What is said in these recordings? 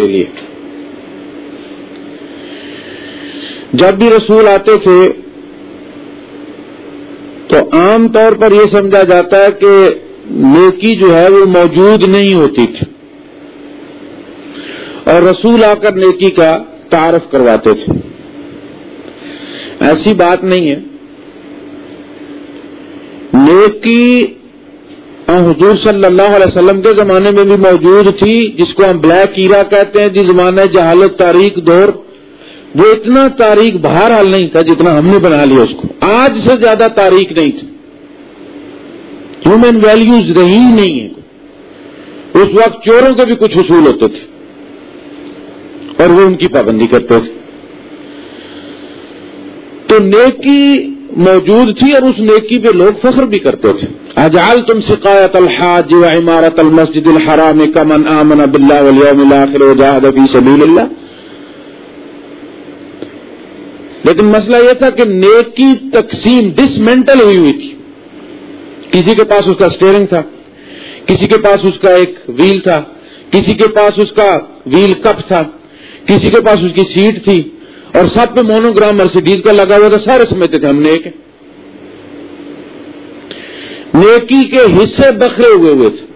کے لیے۔ جب بھی رسول آتے تھے، تو عام طور پر یہ سمجھا جاتا ہے کہ نیکی جو ہے وہ موجود نہیں ہوتی تھی۔ اور رسول آ کر نیکی کا تعارف کرواتے تھے۔ ایسی بات نہیں ہے۔ نیکی ہاں، حضور صلی اللہ علیہ وسلم کے زمانے میں بھی موجود تھی، جس کو ہم بلیک کیرا کہتے ہیں جس زمانہ جہالت تاریخ دور، وہ اتنا تاریخ باہر حال نہیں تھا جتنا ہم نے بنا لیا اس کو۔ آج سے زیادہ تاریخ نہیں تھی۔ ہیومن ویلیوز رہی نہیں ہے اس وقت چوروں کے بھی کچھ حصول ہوتے تھے۔ اور وہ ان کی پابندی کرتے تھے۔ تو نیکی موجود تھی اور اس نیکی پہ لوگ فخر بھی کرتے تھے۔ اجال تم سقایت الحاج و عمارت المسجد الحرام کمن آمن باللہ والیوم الاخر وجاہد فی سبیل اللہ لیکن مسئلہ یہ تھا کہ نیکی تقسیم ڈسمنٹل ہوئی ہوئی تھی۔ کسی کے پاس اس کا اسٹیئرنگ تھا، کسی کے پاس اس کا ایک ویل تھا، کسی کے پاس اس کا ویل کپ تھا، کسی کے پاس اس کی سیٹ تھی۔ اور سب پہ مونوگرام مرسیڈیز کا لگا ہوا تھا، سارے سمجھتے تھے ہم نیک نیکی کے حصے بکھرے ہوئے ہوئے تھے۔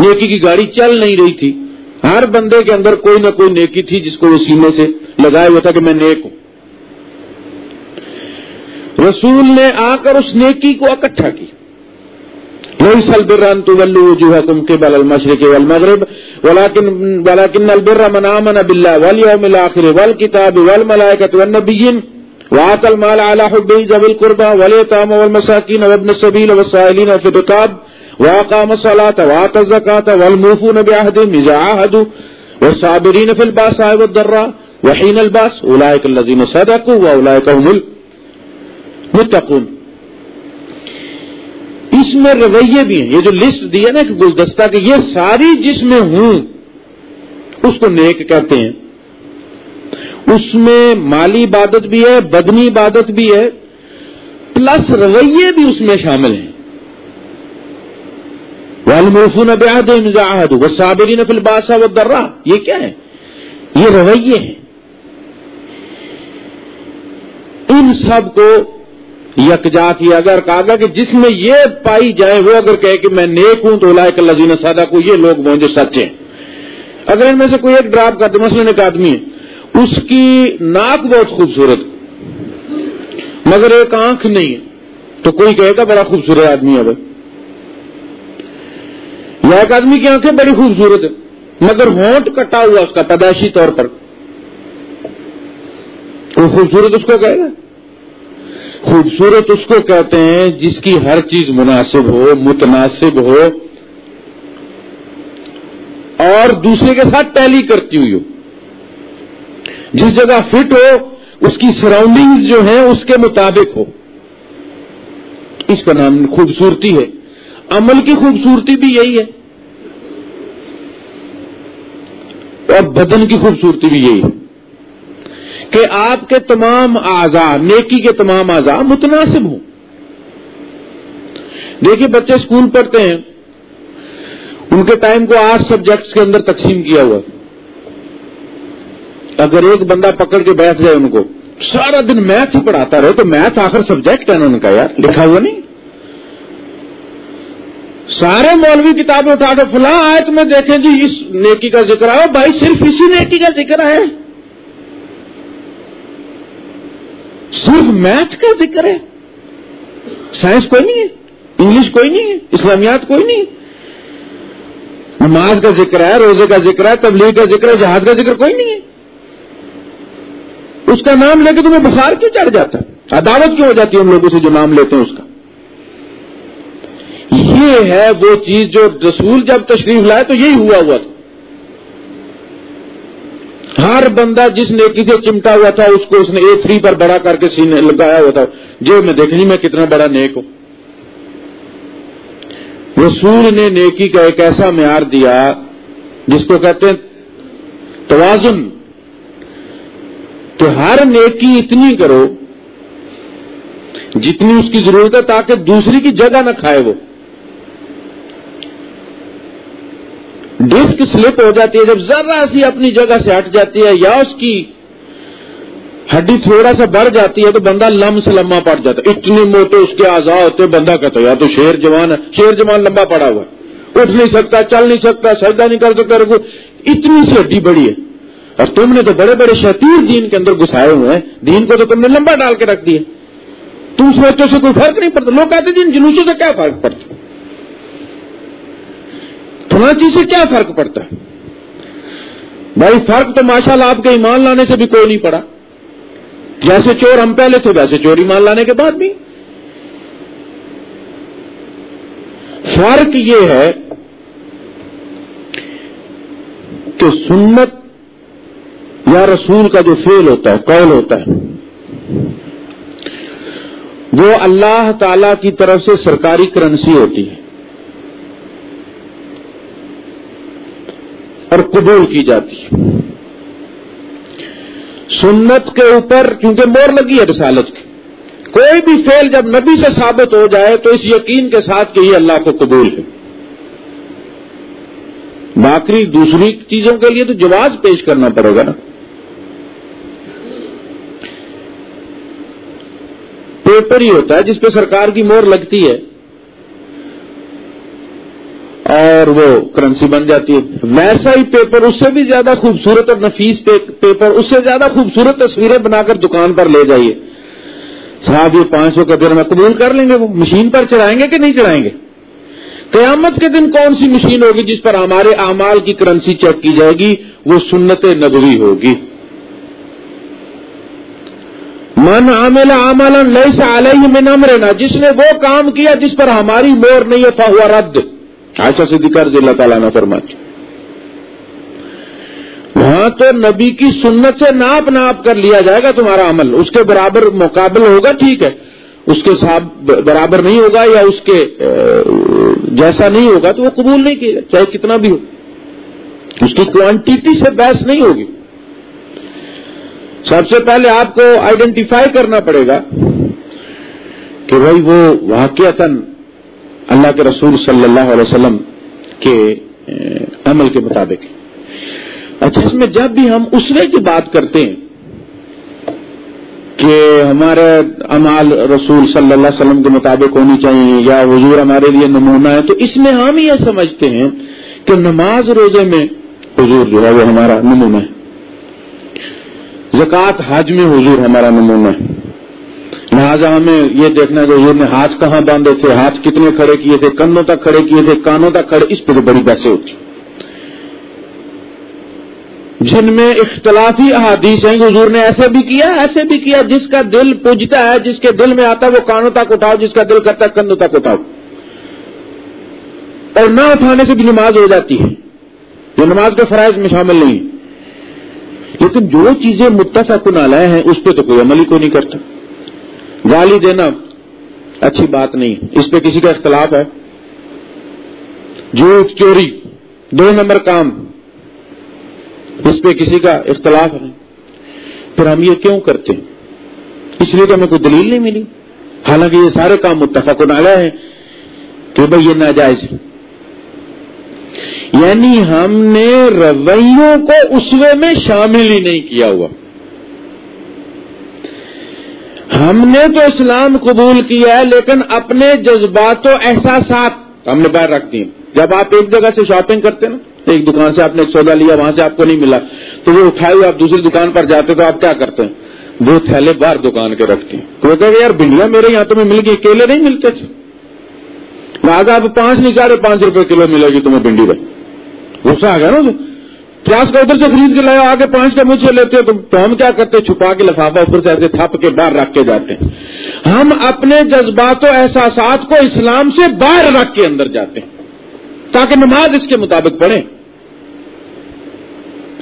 نیکی کی گاڑی چل نہیں رہی تھی۔ ہر بندے کے اندر کوئی نہ کوئی نیکی تھی جس کو وہ سینے سے لگایا ہوا تھا کہ میں نیک ہوں۔ رسول نے آ کر اس نیکی کو اکٹھا کی وہی سلبران تو ولو جو ہے تم کے بل المشرق والمغرب۔ ولاکن ولاکن البر من آمن بالله واليوم الاخر والكتاب والملائكه والنبيين وآت المال على حبه ذوي القربى واليتامى والمساكين وابن السبيل والسائلين في الرقاب وأقام الصلاة وآت الزكاة والموفون بعهدهم إذا عاهدوا والصابرين في الباساء والضراء وحين الباس أولئك الذين صدقوا وأولئك هم متقون اس میں رویے بھی ہیں۔ یہ جو لسٹ دی ہے نا کہ گلدستہ کہ یہ ساری جس میں ہوں، اس کو نیک کہتے ہیں۔ اس میں مالی عبادت بھی ہے، بدنی عبادت بھی ہے پلس رویے بھی اس میں شامل ہیں۔ والموفون بیاد امزاحد وہ صابرین فلباسا و درا یہ کیا ہے؟ یہ رویے ہیں۔ ان سب کو یکجا کیا اگر کہا گیا کہ جس میں یہ پائی جائے وہ اگر کہے کہ میں نیک ہوں تو لائق لذین سادہ کو یہ لوگ وہ جو سچے ہیں۔ اگر ان میں سے کوئی ایک ڈراپ کرتے مثلاً ایک آدمی ہے، اس کی ناک بہت خوبصورت، مگر ایک آنکھ نہیں ہے، تو کوئی کہے گا بڑا خوبصورت آدمی ہے بھائی۔ یا ایک آدمی کی آنکھیں بڑی خوبصورت ہے مگر ہونٹ کٹا ہوا اس کا، پیدائشی طور پر۔ وہ خوبصورت اس کو کہے گا۔ خوبصورت اس کو کہتے ہیں جس کی ہر چیز مناسب ہو، متناسب ہو۔ اور دوسرے کے ساتھ ٹیلی کرتی ہوئی ہو۔ جس جگہ فٹ ہو، اس کی سراؤنڈنگ جو ہیں، اس کے مطابق ہو۔ اس کا نام خوبصورتی ہے۔ عمل کی خوبصورتی بھی یہی ہے۔ اور بدن کی خوبصورتی بھی یہی ہے۔ کہ آپ کے تمام اعضاء، نیکی کے تمام اعضاء متناسب ہوں۔ دیکھیے بچے اسکول پڑھتے ہیں۔ ان کے ٹائم کو آٹھ سبجیکٹس کے اندر تقسیم کیا ہوا۔ اگر ایک بندہ پکڑ کے بیٹھ جائے ان کو، سارا دن میتھ ہی پڑھاتا رہے، تو میتھ آخر سبجیکٹ ہے انہوں نے کہا، یار، لکھا ہوا نہیں۔ سارے مولوی کتابیں اٹھا کے فلاں آئے میں دیکھیں جی اس نیکی کا ذکر آیا، بھائی، صرف اسی نیکی کا ذکر ہے۔ صرف میتھ کا ذکر ہے۔ سائنس کوئی نہیں ہے، انگلش کوئی نہیں ہے، اسلامیات کوئی نہیں۔ ہے نماز کا ذکر ہے، روزے کا ذکر ہے، تبلیغ کا ذکر ہے، جہاد کا ذکر کوئی نہیں ہے۔ اس کا نام لے کے تمہیں بخار کیوں چڑھ جاتا ہے؟ عدالت کیوں ہو جاتی ہے ہم لوگوں سے جو نام لیتے ہیں اس کا؟ یہ ہے وہ چیز جو رسول جب تشریف لائے تو یہی ہوا ہوا تھا۔ ہر بندہ جس نیکی سے چمٹا ہوا تھا، اس کو اس نے اے تھری پر بڑا کر کے سینے لگایا ہوا تھا۔ جو میں دیکھنی میں کتنا بڑا نیک ہوں۔ رسول نے نیکی کا ایک ایسا معیار دیا، جس کو کہتے ہیں توازن۔ کہ ہر نیکی اتنی کرو جتنی اس کی ضرورت ہے، تاکہ دوسری کی جگہ نہ کھائے وہ۔ ڈسک سلپ ہو جاتی ہے، جب ذرا سی اپنی جگہ سے ہٹ جاتی ہے یا اس کی ہڈی تھوڑا سا بڑھ جاتی ہے تو بندہ لم سے لمبا پڑ جاتا ہے۔ اتنے موٹے اس کے آزاد ہوتے بندہ کہتا ہے، یا تو شیر جوان ہے، شیر جوان لمبا پڑا ہوا ہے۔ اٹھ نہیں سکتا، چل نہیں سکتا، سجدہ نہیں کر سکتا، رکو۔ اتنی سی ہڈی بڑی ہے۔ اور تم نے تو بڑے بڑے شتیر دین کے اندر گھسائے ہوئے ہیں۔ دین کو تو تم نے لمبا ڈال کے رکھ دیا۔ تم سوچو سے کوئی فرق نہیں پڑتا۔ لوگ کہتے جن جلوسوں سے کیا فرق پڑتا؟ چیز سے کیا فرق پڑتا ہے؟ بھائی فرق تو ماشاء اللہ آپ کے ایمان لانے سے بھی کوئی نہیں پڑا۔ جیسے چور ہم پہلے تھے، ویسے چور ایمان لانے کے بعد بھی۔ فرق یہ ہے کہ سنت یا رسول کا جو فیل ہوتا ہے، قول ہوتا ہے، وہ اللہ تعالی کی طرف سے سرکاری کرنسی ہوتی ہے اور قبول کی جاتی ہے۔ سنت کے اوپر کیونکہ مور لگی ہے رسالت کی۔ کوئی بھی فیل جب نبی سے ثابت ہو جائے تو اس یقین کے ساتھ کہ یہ اللہ کو قبول ہے۔ باقی دوسری چیزوں کے لیے تو جواز پیش کرنا پڑے گا نا۔ پیپر ہی ہوتا ہے جس پہ سرکار کی مور لگتی ہے۔ اور وہ کرنسی بن جاتی ہے۔ ویسا ہی پیپر اس سے بھی زیادہ خوبصورت اور نفیس پیپر اس سے زیادہ خوبصورت تصویریں بنا کر دکان پر لے جائیے۔ صاحب، یہ پانچ سو کا دن میں قبول کر لیں گے؟ وہ مشین پر چڑھائیں گے کہ نہیں چڑھائیں گے؟ قیامت کے دن کون سی مشین ہوگی جس پر ہمارے اعمال کی کرنسی چیک کی جائے گی؟ وہ سنت نبوی ہوگی۔ من عامل عمل لئی سے علیہ میں نم جس نے وہ کام کیا جس پر ہماری مور نہیں ہے رد۔ ایسا سے دکھا اللہ تعالیٰ نے فرماتی وہاں تو نبی کی سنت سے ناپ ناپ کر لیا جائے گا تمہارا عمل۔ اس کے برابر مقابل ہوگا ٹھیک ہے۔ اس کے ساتھ برابر نہیں ہوگا یا اس کے جیسا نہیں ہوگا تو وہ قبول نہیں کیے گا، چاہے کتنا بھی ہو۔ اس کی کوانٹیٹی سے بحث نہیں ہوگی۔ سب سے پہلے آپ کو آئیڈینٹیفائی کرنا پڑے گا کہ بھائی وہ واقع اللہ کے رسول صلی اللہ علیہ وسلم کے عمل کے مطابق۔ اچھا اس میں جب بھی ہم اسرے کی بات کرتے ہیں کہ ہمارے امال رسول صلی اللہ علیہ وسلم کے مطابق ہونی چاہیے یا حضور ہمارے لیے نمونہ ہے، تو اس میں ہم یہ سمجھتے ہیں کہ نماز روزے میں حضور جو ہے وہ ہمارا نمونہ ہے۔ زکوٰۃ حج میں حضور ہمارا نمونہ ہے۔ لہٰذا ہمیں یہ دیکھنا کہ حضور نے ہاتھ کہاں باندھے تھے، ہاتھ کتنے کھڑے کیے تھے کنوں تک کھڑے کیے تھے، کانوں تک کھڑے، اس پہ تو بڑی پیسے ہوتی جن میں اختلافی احادیث ہیں، حضور نے ایسے بھی کیا، ایسے بھی کیا، جس کا دل پوجتا ہے، جس کے دل میں آتا ہے، وہ کانوں تک اٹھاؤ، جس کا دل کرتا ہے، کندھوں تک اٹھاؤ۔ اور نہ اٹھانے سے بھی نماز ہو جاتی ہے۔ جو نماز کے فرائض میں شامل نہیں۔ لیکن جو چیزیں متفق علیہ ہیں، اس پہ تو کوئی عمل ہی کو نہیں کرتا۔ گالی دینا اچھی بات نہیں۔ اس پہ کسی کا اختلاف ہے۔ جھوٹ، چوری، دو نمبر کام۔ اس پہ کسی کا اختلاف ہے۔ پھر ہم یہ کیوں کرتے ہیں؟ اس لیے کہ ہمیں کوئی دلیل نہیں ملی۔ حالانکہ یہ سارے کام متفق علیہ ہیں کہ بھائی یہ ناجائز ہے۔ یعنی ہم نے رویوں کو اسوے میں شامل ہی نہیں کیا ہوا۔ ہم نے تو اسلام قبول کیا ہے، لیکن اپنے جذبات و احساسات ہم نے باہر رکھ دیے جب آپ ایک جگہ سے شاپنگ کرتے نا، ایک دکان سے آپ نے ایک سودا لیا، وہاں سے آپ کو نہیں ملا، تو وہ اٹھائے ہوئے آپ دوسری دکان پر جاتے تو آپ کیا کرتے ہیں؟ وہ تھیلے باہر دکان کے رکھتے ہیں۔ تو کہ یار بھنڈیاں میرے یہاں تمہیں مل گئی کیلے نہیں ملتے تھے۔ لہٰذا آپ پانچ نہیں، ساڑھے پانچ روپے کلو ملے گی تمہیں بھنڈی رہی غصہ آ گیا نا پیاس کا ادھر سے خرید کے لایا آگے پانچ کا مجھ سے لیتے تو ہم کیا کرتے چھپا کے لفافہ اوپر سے ایسے تھپ کے باہر رکھ کے جاتے ہیں۔ ہم اپنے جذبات و احساسات کو اسلام سے باہر رکھ کے اندر جاتے ہیں، تاکہ نماز اس کے مطابق پڑھیں،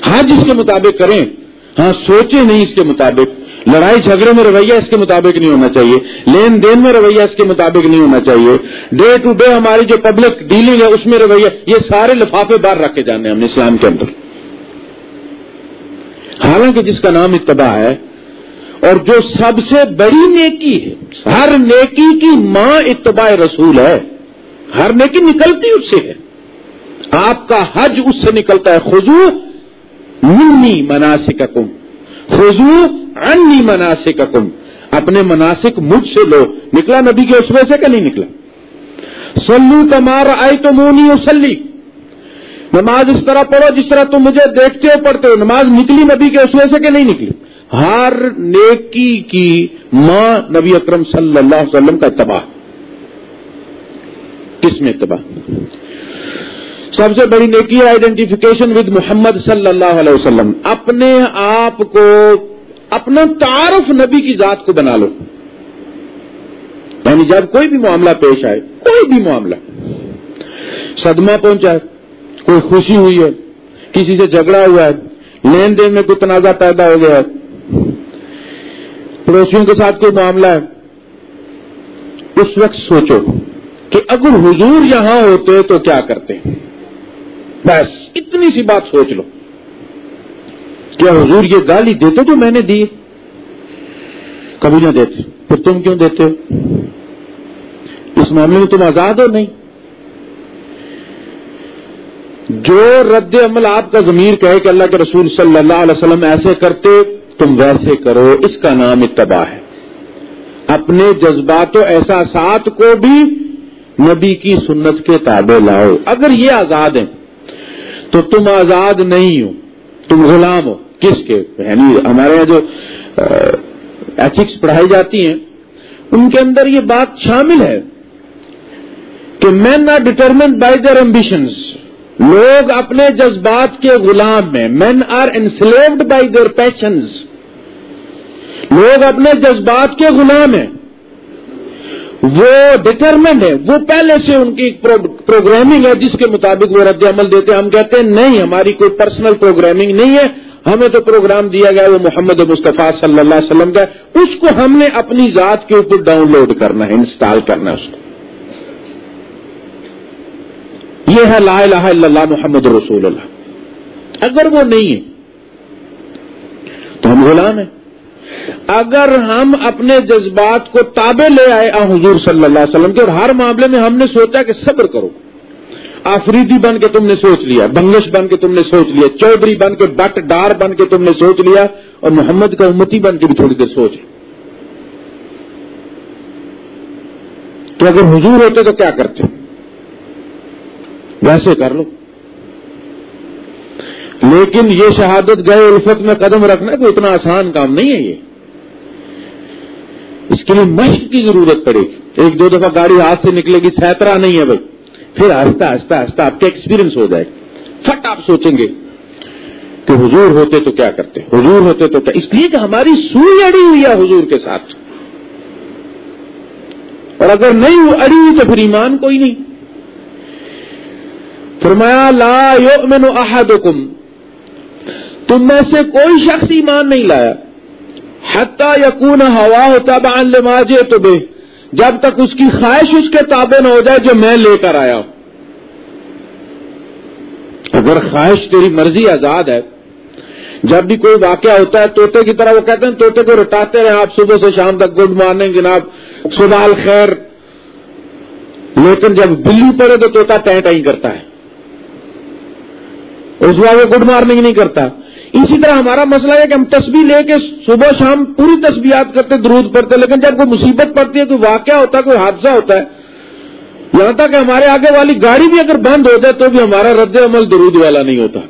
حج اس کے مطابق کریں۔ ہاں سوچیں نہیں اس کے مطابق۔ لڑائی جھگڑے میں رویہ اس کے مطابق نہیں ہونا چاہیے۔ لین دین میں رویہ اس کے مطابق نہیں ہونا چاہیے۔ ڈے ٹو ڈے ہماری جو پبلک ڈیلنگ ہے، اس میں رویہ، یہ سارے لفافے بار رکھ کے جانے ہم نے اسلام کے اندر۔ حالانکہ جس کا نام اتباع ہے، اور جو سب سے بڑی نیکی ہے، ہر نیکی کی ماں اتباع رسول ہے، ہر نیکی نکلتی اس سے ہے۔ آپ کا حج اس سے نکلتا ہے خزو منی مناسک کم خزو انی مناسک کم اپنے مناسک مجھ سے لو۔ نکلا نبی کے اس سے کہ نہیں نکلا؟ سلو تمار آئی تو مونی اسلی نماز اس طرح پڑھو جس طرح تم مجھے دیکھتے ہو، پڑھتے ہو۔ نماز نکلی نبی کے اس سے کہ نہیں نکلی؟ ہر نیکی کی ماں نبی اکرم صلی اللہ علیہ وسلم کا تباہ۔ کس میں تباہ؟ سب سے بڑی نیکی ہے آئیڈینٹیفیکیشن ود محمد صلی اللہ علیہ وسلم۔ اپنے آپ کو، اپنا تعارف نبی کی ذات کو بنا لو۔ یعنی جب کوئی بھی معاملہ پیش آئے، کوئی بھی معاملہ، صدمہ پہنچائے۔ کوئی خوشی ہوئی ہے؟ کسی سے جھگڑا ہوا ہے؟ لین دین میں کوئی تنازع پیدا ہو گیا ہے؟ پڑوسیوں کے ساتھ کوئی معاملہ ہے؟ اس وقت سوچو کہ اگر حضور یہاں ہوتے تو کیا کرتے؟ بس اتنی سی بات سوچ لو۔ کیا حضور یہ گالی دیتے تو میں نے دی؟ کبھی نہ دیتے۔ پھر تم کیوں دیتے؟ ہو اس معاملے میں تم آزاد ہو نہیں؟ جو رد عمل آپ کا ضمیر کہے کہ اللہ کے رسول صلی اللہ علیہ وسلم ایسے کرتے، تم ویسے کرو، اس کا نام اتباع ہے۔ اپنے جذبات و احساسات کو بھی نبی کی سنت کے تابع لاؤ۔ اگر یہ آزاد ہیں، تو تم آزاد نہیں ہو، تم غلام ہو۔ کس کے؟ یعنی ہمارے یہاں جو ایتھکس پڑھائی جاتی ہیں، ان کے اندر یہ بات شامل ہے کہ men are determined by their ambitions لوگ اپنے جذبات کے غلام ہیں۔ Men are enslaved by their passions لوگ اپنے جذبات کے غلام ہیں۔ وہ ڈٹرمنڈ ہے وہ پہلے سے ان کی پروگرامنگ ہے جس کے مطابق وہ رد عمل دیتے ہیں۔ ہم کہتے ہیں نہیں، ہماری کوئی پرسنل پروگرامنگ نہیں ہے۔ ہمیں تو پروگرام دیا گیا وہ محمد مصطفیٰ صلی اللہ علیہ وسلم کا۔ اس کو ہم نے اپنی ذات کے اوپر ڈاؤن لوڈ کرنا ہے انسٹال کرنا ہے اس کو۔ یہ ہے لا الہ الا اللہ محمد رسول اللہ۔ اگر وہ نہیں ہے، تو ہم غلام ہیں۔ اگر ہم اپنے جذبات کو تابع لے آئے آ حضور صلی اللہ علیہ وسلم کے، اور ہر معاملے میں ہم نے سوچا کہ صبر کرو۔ آفریدی بن کے تم نے سوچ لیا، بنگش بن کے تم نے سوچ لیا چودھری بن کے، بٹ ڈار بن کے تم نے سوچ لیا، اور محمد کا امتی بن کے بھی تھوڑی دیر سوچ تو اگر حضور ہوتے تو کیا کرتے؟ ویسے کر لو۔ لیکن یہ شہادت گئے الفت میں قدم رکھنا کوئی اتنا آسان کام نہیں ہے یہ۔ اس کے لیے مشق کی ضرورت پڑے گی۔ ایک دو دفعہ گاڑی ہاتھ سے نکلے گی سیترا نہیں ہے بھائی۔ پھر آہستہ آہستہ آہستہ آپ کا ایکسپیرئنس ہو جائے فٹ آپ سوچیں گے کہ حضور ہوتے تو کیا کرتے؟ حضور ہوتے تو کیا؟ اس لیے کہ ہماری سوئی اڑی ہوئی ہے حضور کے ساتھ۔ اور اگر نہیں اڑی ہوئی تو پھر ایمان کوئی نہیں۔ فرمایا، لا یؤمن احدکم. تم میں سے کوئی شخص ایمان نہیں لایا. حتی یکون ہوا ہوتا بان لماجے تو بے جب تک اس کی خواہش اس کے تابع نہ ہو جائے جو میں لے کر آیا ہوں. اگر خواہش تیری مرضی آزاد ہے، جب بھی کوئی واقعہ ہوتا ہے توتے کی طرح وہ کہتے ہیں توتے کو رٹاتے رہے آپ صبح سے شام تک، گڈ مارننگ جناب سبال خیر لیکن جب بلی پڑے تو توتا ٹائیں ٹائیں کرتا ہے۔ اس وہ گڈ مارننگ نہیں کرتا۔ اسی طرح ہمارا مسئلہ ہے کہ ہم تسبیح لے کے صبح شام پوری تسبیحات کرتے، درود پڑتے لیکن جب کوئی مصیبت پڑتی ہے کوئی واقعہ ہوتا ہے، کوئی حادثہ ہوتا ہے۔ یہاں تک کہ ہمارے آگے والی گاڑی بھی اگر بند ہو جائے تو بھی ہمارا رد عمل درود والا نہیں ہوتا۔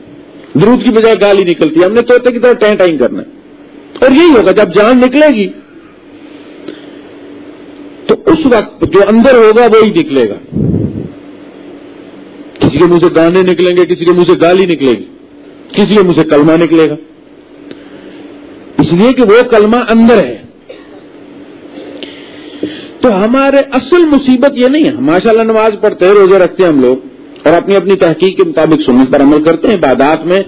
درود کی بجائے گالی نکلتی ہے۔ ہم نے توتے کی طرح ٹائم ٹائم کرنا ہے۔ اور یہی ہوگا، جب جان نکلے گی، تو اس وقت جو اندر ہوگا وہی نکلے گا۔ کسی کے منہ سے گانے نکلیں گے، کسی کے منہ سے گالی نکلے گی۔ کسی کے منہ سے کلمہ نکلے گا۔ اس لیے کہ وہ کلمہ اندر ہے۔ تو ہمارے اصل مصیبت یہ نہیں ہے۔ ماشاء اللہ نماز پڑھتے ہیں روزے رکھتے ہیں ہم لوگ اور اپنی اپنی تحقیق کے مطابق سنت پر عمل کرتے ہیں، عبادات میں۔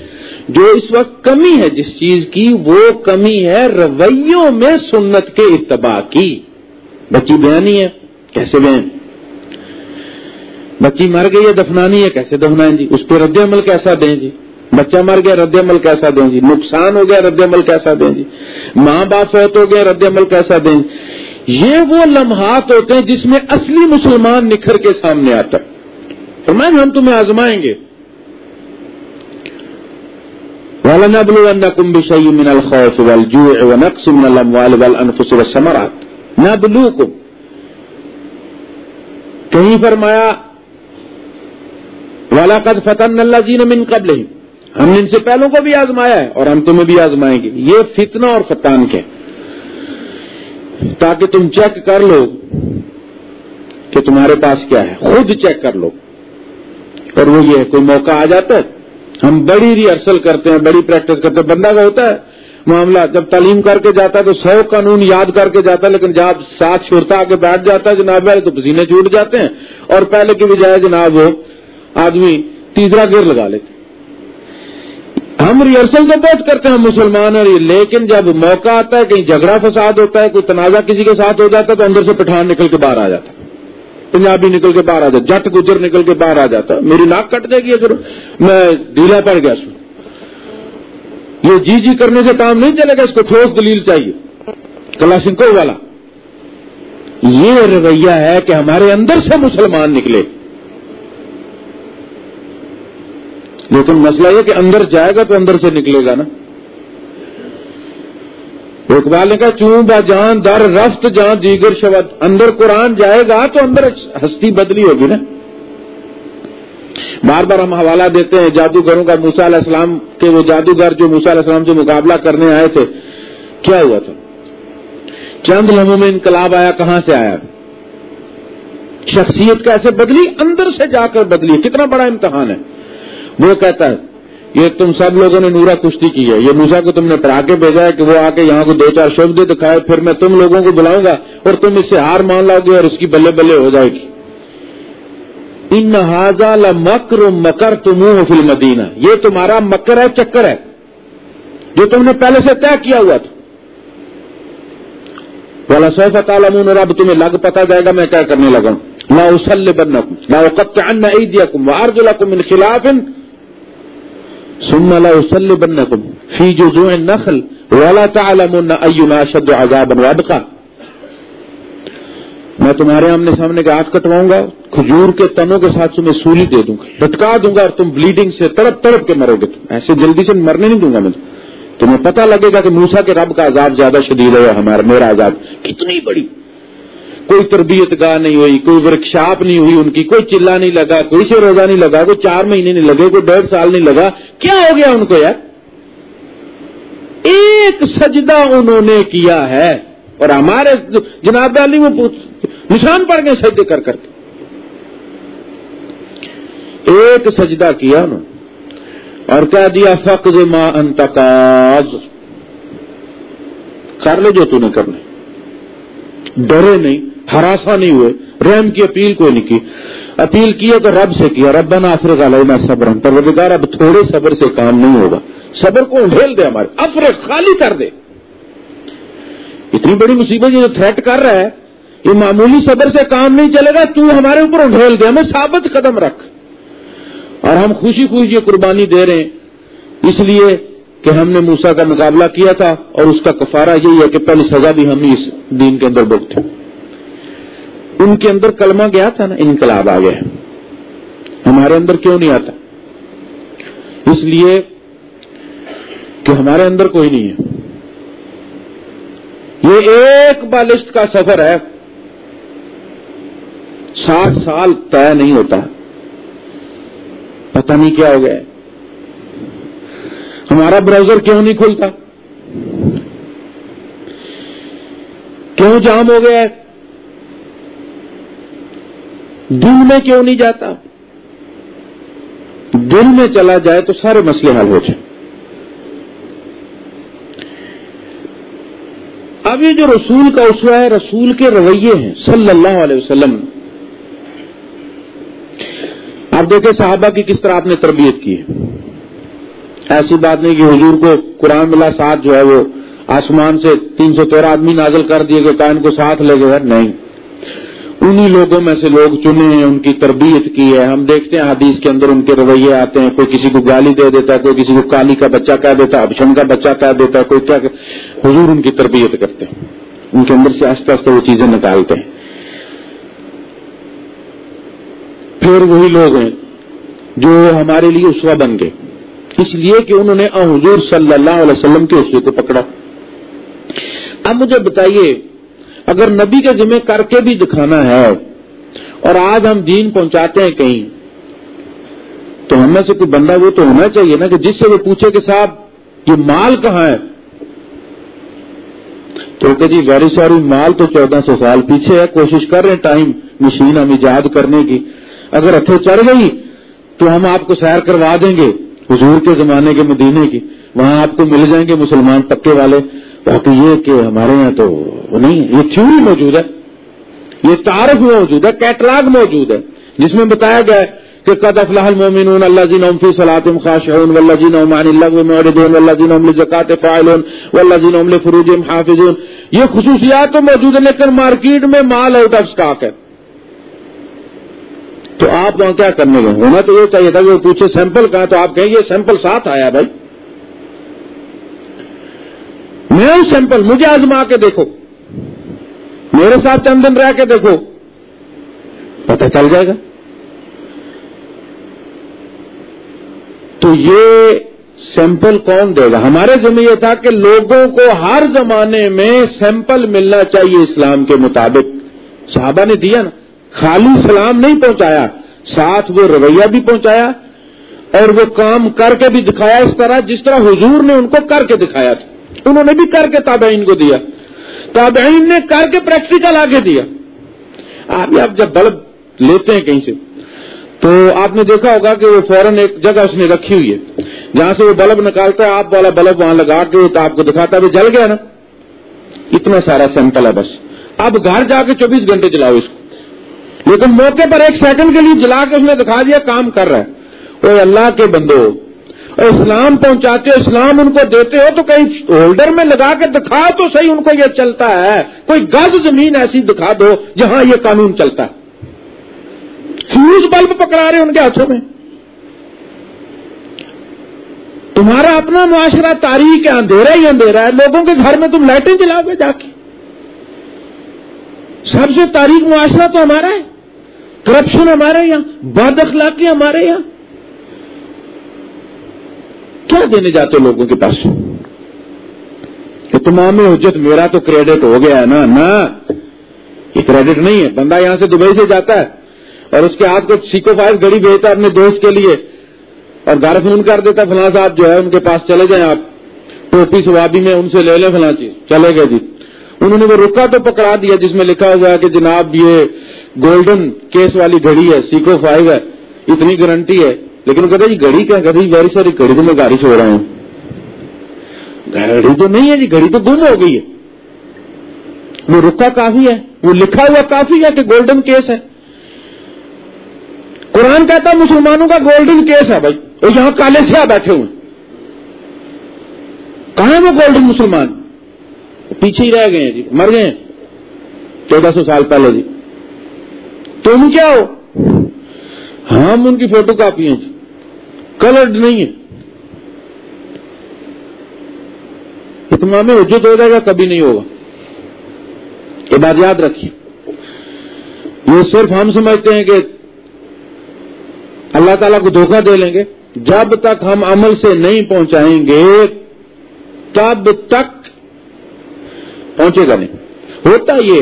جو اس وقت کمی ہے، جس چیز کی وہ کمی ہے، رویوں میں سنت کے اتباع کی۔ بچی بیانی ہے، کیسے بیان؟ بچی مر گئی ہے، دفنانی ہے، کیسے دفنائیں جی؟ اس پہ رد عمل کیسا دیں جی؟ بچہ مر گیا، رد عمل کیسا دیں جی؟ نقصان ہو گیا، رد عمل کیسا دیں جی؟ ماں باپ فوت ہو گیا رد عمل کیسا دیں جی؟ یہ وہ لمحات ہوتے ہیں جس میں اصلی مسلمان نکھر کے سامنے آتا ہے۔ فرمائیں ہم تمہیں آزمائیں گے۔ وَلَنَبْلُوَنَّكُمْ بِشَيْءٍ مِّنَ الْخَوْفِ وَالْجُوعِ وَنَقْصٍ مِّنَ الْأَمْوَالِ وَالْأَنفُسِ وَالثَّمَرَاتِ۔ نَبْلُوكُمْ۔ کہیں فرمایا وَلَقَدْ فَتَنَّ الَّذِينَ مِن قَبْلِهِمْ۔ ہم نے ان سے پہلوں کو بھی آزمایا ہے اور ہم تمہیں بھی آزمائیں گے۔ یہ فتنہ اور فتان کے۔ تاکہ تم چیک کر لو کہ تمہارے پاس کیا ہے۔ خود چیک کر لو۔ اور وہ یہ ہے، کوئی موقع آ جاتا ہے۔ ہم بڑی ریہرسل کرتے ہیں، بڑی پریکٹس کرتے ہیں۔ بندہ کا ہوتا ہے، معاملہ جب تعلیم کر کے جاتا ہے تو سو قانون یاد کر کے جاتا ہے، لیکن جب ساتھ شرتا آ کے بیٹھ جاتا ہے، جناب والے تو پسینے چھوٹ جاتے ہیں۔ اور پہلے کی بجائے جناب وہ آدمی تیسرا گیر لگا لیتے ہم ریہرسل تو بہت کرتے ہیں مسلمان ہیں لیکن جب موقع آتا ہے، کہیں جھگڑا فساد ہوتا ہے، کوئی تنازع کسی کے ساتھ ہو جاتا ہے، تو اندر سے پٹھان نکل کے باہر آ جاتا ہے۔ پنجابی نکل کے باہر آ جاتا جٹ گجر نکل کے باہر آ جاتا میری ناک کٹ جائے گی اگر میں ڈھیلا پڑ گیا سو۔ یہ جی جی کرنے سے کام نہیں چلے گا، اس کو ٹھوس دلیل چاہیے۔ کلاشنکو والا۔ یہ رویہ ہے کہ ہمارے اندر سے مسلمان نکلے۔ لیکن مسئلہ یہ کہ اندر جائے گا تو اندر سے نکلے گا نا۔ اقبال نے کہا چون با جان در رفت جان دیگر شبد اندر قرآن جائے گا تو اندر ہستی بدلی ہوگی نا۔ بار بار ہم حوالہ دیتے ہیں جادوگروں کا موسا علیہ السلام کے وہ جادوگر جو موسا علیہ السلام سے مقابلہ کرنے آئے تھے۔ کیا ہوا تھا؟ چند لمحوں میں انقلاب آیا، کہاں سے آیا؟ شخصیت کیسے بدلی؟ اندر سے جا کر بدلی۔ کتنا بڑا امتحان ہے۔ وہ کہتا ہے، یہ تم سب لوگوں نے نورا کشتی کی ہے، یہ موسا کو تم نے پڑھا کے بھیجا ہے کہ وہ آ کے یہاں کو دو چار شبد دکھائے پھر میں تم لوگوں کو بلاؤں گا اور تم اس سے ہار مان لاؤ گے اور اس کی بلے بلے ہو جائے گی۔ ان ل مکر مکر تم فل مدینہ یہ تمہارا مکر ہے، چکر ہے، جو تم نے پہلے سے طے کیا ہوا تھا۔ والا سوف تعالم اور اب تمہیں لگ پتا جائے گا میں کیا کرنے لگا نہ اسل بننا نہ دیا کم وار جو کم ان خلاف ثم لا يسلبنكم في جذوع النخل ولا تعلمون اينا اشد عذابا وابقى میں تمہارے آمنے سامنے کا ہاتھ کٹواؤں گا، کھجور کے تنوں کے ساتھ تمہیں سولی دے دوں گا، لٹکا دوں گا اور تم بلیڈنگ سے تڑپ تڑپ کے مرو گے۔ تم ایسے جلدی سے مرنے نہیں دوں گا میں۔ تمہیں پتہ لگے گا کہ موسا کے رب کا عذاب زیادہ شدید ہے ہمارا، میرا عذاب کتنی بڑی۔ کوئی تربیت گاہ نہیں ہوئی، کوئی ورک شاپ نہیں ہوئی، ان کی کوئی چلا نہیں لگا، کوئی سے روزہ نہیں لگا، کوئی چار مہینے نہیں لگے، کوئی ڈیڑھ سال نہیں لگا۔ کیا ہو گیا ان کو یار؟ ایک سجدہ انہوں نے کیا ہے۔ اور ہمارے جناب علی وہ نشان پڑ گئے سجدے کر کر کے۔ ایک سجدہ کیا انہوں اور کہہ دیا فقد ما انتقاز کر لے جو تو نے کرنے ڈرے نہیں۔ ہراساں نہیں ہوئے، رحم کی اپیل کوئی نہیں کی۔ اپیل کیا تو رب سے کیا رب بنا افرق علینا صبر پر اب تھوڑے صبر سے کام نہیں ہوگا۔ صبر کو انڈھیل دے ہمارے افرق خالی کر دے۔ اتنی بڑی مصیبت جو تھریٹ کر رہا ہے، یہ معمولی صبر سے کام نہیں چلے گا، تو ہمارے اوپر انڈھیل دے، ہمیں ثابت قدم رکھ۔ اور ہم خوشی خوشی یہ قربانی دے رہے ہیں۔ اس لیے کہ ہم نے موسا کا مقابلہ کیا تھا اور اس کا کفارہ یہی ہے کہ پہلی سزا بھی ہم اس دین کے اندر بکتے ان کے اندر کلمہ گیا تھا نا، انقلاب آ گیا۔ ہمارے اندر کیوں نہیں آتا؟ اس لیے کہ ہمارے اندر کوئی نہیں ہے۔ یہ ایک بالشت کا سفر ہے۔ ساٹھ سال طے نہیں ہوتا۔ پتہ نہیں کیا ہو گیا۔ ہمارا براؤزر کیوں نہیں کھلتا؟ کیوں جام ہو گیا؟ ہے دل میں کیوں نہیں جاتا؟ دل میں چلا جائے تو سارے مسئلے حل ہو جائیں۔ اب یہ جو رسول کا اسوا ہے، رسول کے رویے ہیں، صلی اللہ علیہ وسلم۔ آپ دیکھیں صحابہ کی کس طرح آپ نے تربیت کی ہے۔ ایسی بات نہیں کہ حضور کو قرآن ملا ساتھ جو ہے وہ آسمان سے تین سو تیرہ آدمی نازل کر دیے گئے کائن کو ساتھ لے گئے نہیں۔ انہی لوگوں میں سے لوگ چنے ہیں، ان کی تربیت کی ہے۔ ہم دیکھتے ہیں حدیث کے اندر ان کے رویے آتے ہیں، کوئی کسی کو گالی دے دیتا ہے کوئی کسی کو کالی کا بچہ کہہ دیتا ہے ابشن کا بچہ کہہ دیتا ہے کوئی کیا حضور ان کی تربیت کرتے ہیں۔ ان کے اندر سے آہستہ آہستہ وہ چیزیں نکالتے ہیں۔ پھر وہی لوگ ہیں جو ہمارے لیے اسوا بن گئے۔ اس لیے کہ انہوں نے حضور صلی اللہ علیہ وسلم کے حصے کو پکڑا۔ اب مجھے بتائیے اگر نبی کے ذمہ کر کے بھی دکھانا ہے اور آج ہم دین پہنچاتے ہیں کہیں، تو ہم میں سے کوئی بندہ وہ تو ہونا چاہیے نا کہ جس سے وہ پوچھے کہ صاحب، یہ مال کہاں ہے؟ تو کہ جی ویری سوری، مال تو چودہ سو سال پیچھے ہے، کوشش کر رہے ہیں ٹائم مشین ہم ایجاد کرنے کی۔ اگر ہتھے چڑھ گئی تو ہم آپ کو سیر کروا دیں گے، حضور کے زمانے کے مدینے کی۔ وہاں آپ کو مل جائیں گے مسلمان پکے والے۔ باقی یہ کہ ہمارے یہاں تو نہیں یہ تھیوری موجود ہے۔ یہ تعارف موجود ہے، کیٹلاگ موجود ہے۔ جس میں بتایا گیا ہے کہ قد افلاح المؤمنون اللہ جی نوم فی صلاحم خاشعون واللہ جی نوم عن اللہ معرضون واللہ جی نوم لزکات فائلون واللہ حافظون۔ یہ خصوصیات تو موجود ہیں، لیکن مارکیٹ میں مال آؤٹ آف سٹاک ہے۔ تو آپ وہاں کیا کرنے گئے ہونا تو یہ چاہیے تھا کہ وہ پوچھے سیمپل کہاں تو آپ کہیں یہ سیمپل ساتھ آیا بھائی۔ میں ہوں سیمپل، مجھے آزما کے دیکھو۔ میرے ساتھ چند دن رہ کے دیکھو۔ پتہ چل جائے گا۔ تو یہ سیمپل کون دے گا؟ ہمارے ذمہ یہ تھا کہ لوگوں کو ہر زمانے میں سیمپل ملنا چاہیے اسلام کے مطابق۔ صحابہ نے دیا نا۔ خالی سلام نہیں پہنچایا، ساتھ وہ رویہ بھی پہنچایا اور وہ کام کر کے بھی دکھایا اس طرح، جس طرح حضور نے ان کو کر کے دکھایا تھا۔ انہوں نے بھی کر کے تابعین کو دیا۔ تابعین نے کر کے پریکٹیکل آگے دیا۔ آپ جب بلب لیتے ہیں کہیں سے، تو آپ نے دیکھا ہوگا کہ وہ فوراً ایک جگہ اس نے رکھی ہوئی ہے۔ جہاں سے وہ بلب نکالتا ہے، آپ والا بلب وہاں لگا کے تو آپ کو دکھاتا ہے جل گیا نا۔ اتنا سارا سیمپل ہے بس۔ اب گھر جا کے چوبیس گھنٹے چلاؤ اس کو۔ لیکن موقع پر ایک سیکنڈ کے لیے جلا کے اس نے دکھا دیا، کام کر رہا ہے۔ وہ اللہ کے بندو اور اسلام پہنچاتے ہو اسلام ان کو دیتے ہو تو کہیں ہولڈر میں لگا کے دکھا تو صحیح ان کو یہ چلتا ہے۔ کوئی گز زمین ایسی دکھا دو جہاں یہ قانون چلتا ہے۔ فیوز بلب پکڑا رہے ان کے ہاتھوں میں۔ تمہارا اپنا معاشرہ تاریخ ہے، اندھیرا ہی اندھیرا ہے۔ لوگوں کے گھر میں تم لائٹیں جلاؤ گے جا کے۔ سب سے تاریخ معاشرہ تو ہمارا ہے۔ کرپشن ہمارے یہاں، بد اخلاقی ہمارے یہاں۔ کیا دینے جاتے لوگوں کے پاس؟ تمام حجت میرا تو کریڈٹ ہو گیا ہے نا نہ یہ کریڈٹ نہیں ہے۔ بندہ یہاں سے دبئی سے جاتا ہے اور اس کے ہاتھ کو سیکو فائل گڑی بھیجتا اپنے دوست کے لیے اور گھر فون کر دیتا فلاں صاحب جو ہے ان کے پاس چلے جائیں آپ۔ ٹوپی سوابی میں ان سے لے لیں فلاں چیز۔ چلے گئے جی۔ انہوں نے وہ رکا تو پکڑا دیا جس میں لکھا ہوا ہے کہ جناب یہ گولڈن کیس والی گھڑی ہے سیکو فائیو ہے، اتنی گارنٹی ہے۔ لیکن کہتا جی گھڑی کیا گھڑی ویری ساری گھڑی تو میں گاڑی چھوڑ رہا ہوں۔ گھڑی تو نہیں ہے جی گھڑی تو گم ہو گئی ہے۔ وہ رکا کافی ہے، وہ لکھا ہوا کافی ہے کہ گولڈن کیس ہے۔ قرآن کہتا مسلمانوں کا گولڈن کیس ہے بھائی، وہ یہاں کالے سیاہ بیٹھے ہوئے کہاں وہ گولڈن مسلمان؟ پیچھے ہی رہ گئے ہیں جی مر گئے چودہ سو سال پہلے جی۔ تم کیا ہو؟ ہاں، ہم ان کی فوٹو کاپی ہیں جی۔ کلرڈ نہیں ہے۔ اتنا میں اجت ہو جائے گا، کبھی نہیں ہوگا۔ یہ بات یاد رکھیے۔ یہ صرف ہم سمجھتے ہیں کہ اللہ تعالیٰ کو دھوکہ دے لیں گے۔ جب تک ہم عمل سے نہیں پہنچائیں گے، تب تک پہنچے گا نہیں۔ ہوتا یہ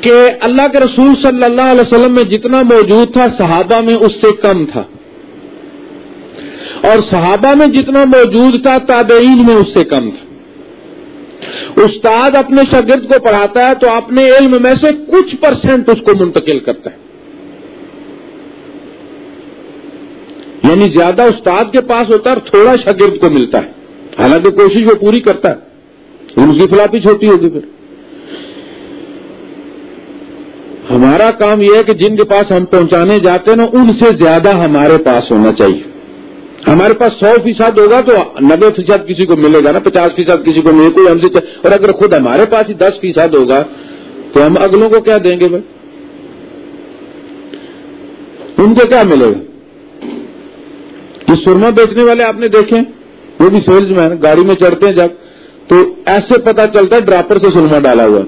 کہ اللہ کے رسول صلی اللہ علیہ وسلم میں جتنا موجود تھا، صحابہ میں اس سے کم تھا۔ اور صحابہ میں جتنا موجود تھا، تابعین میں اس سے کم تھا۔ استاد اپنے شاگرد کو پڑھاتا ہے تو اپنے علم میں سے کچھ پرسنٹ اس کو منتقل کرتا ہے۔ یعنی زیادہ استاد کے پاس ہوتا ہے اور تھوڑا شاگرد کو ملتا ہے۔ حالانکہ کوشش وہ پوری کرتا ہے۔ ان کی فلاپی چھوٹی ہوگی جی پھر۔ ہمارا کام یہ ہے کہ جن کے پاس ہم پہنچانے جاتے ہیں نا ان سے زیادہ ہمارے پاس ہونا چاہیے۔ ہمارے پاس سو فیصد ہوگا تو نبے فیصد کسی کو ملے گا نا، پچاس فیصد کسی کو ملے کوئی ہم سے اور اگر خود ہمارے پاس ہی دس فیصد ہوگا تو ہم اگلوں کو کیا دیں گے بھائی؟ ان کو کیا ملے گا؟ سرما بیچنے والے آپ نے دیکھے، وہ بھی سیلز مین، گاڑی میں چڑھتے ہیں جب، تو ایسے پتا چلتا ہے ڈراپر سے سرما ڈالا ہوا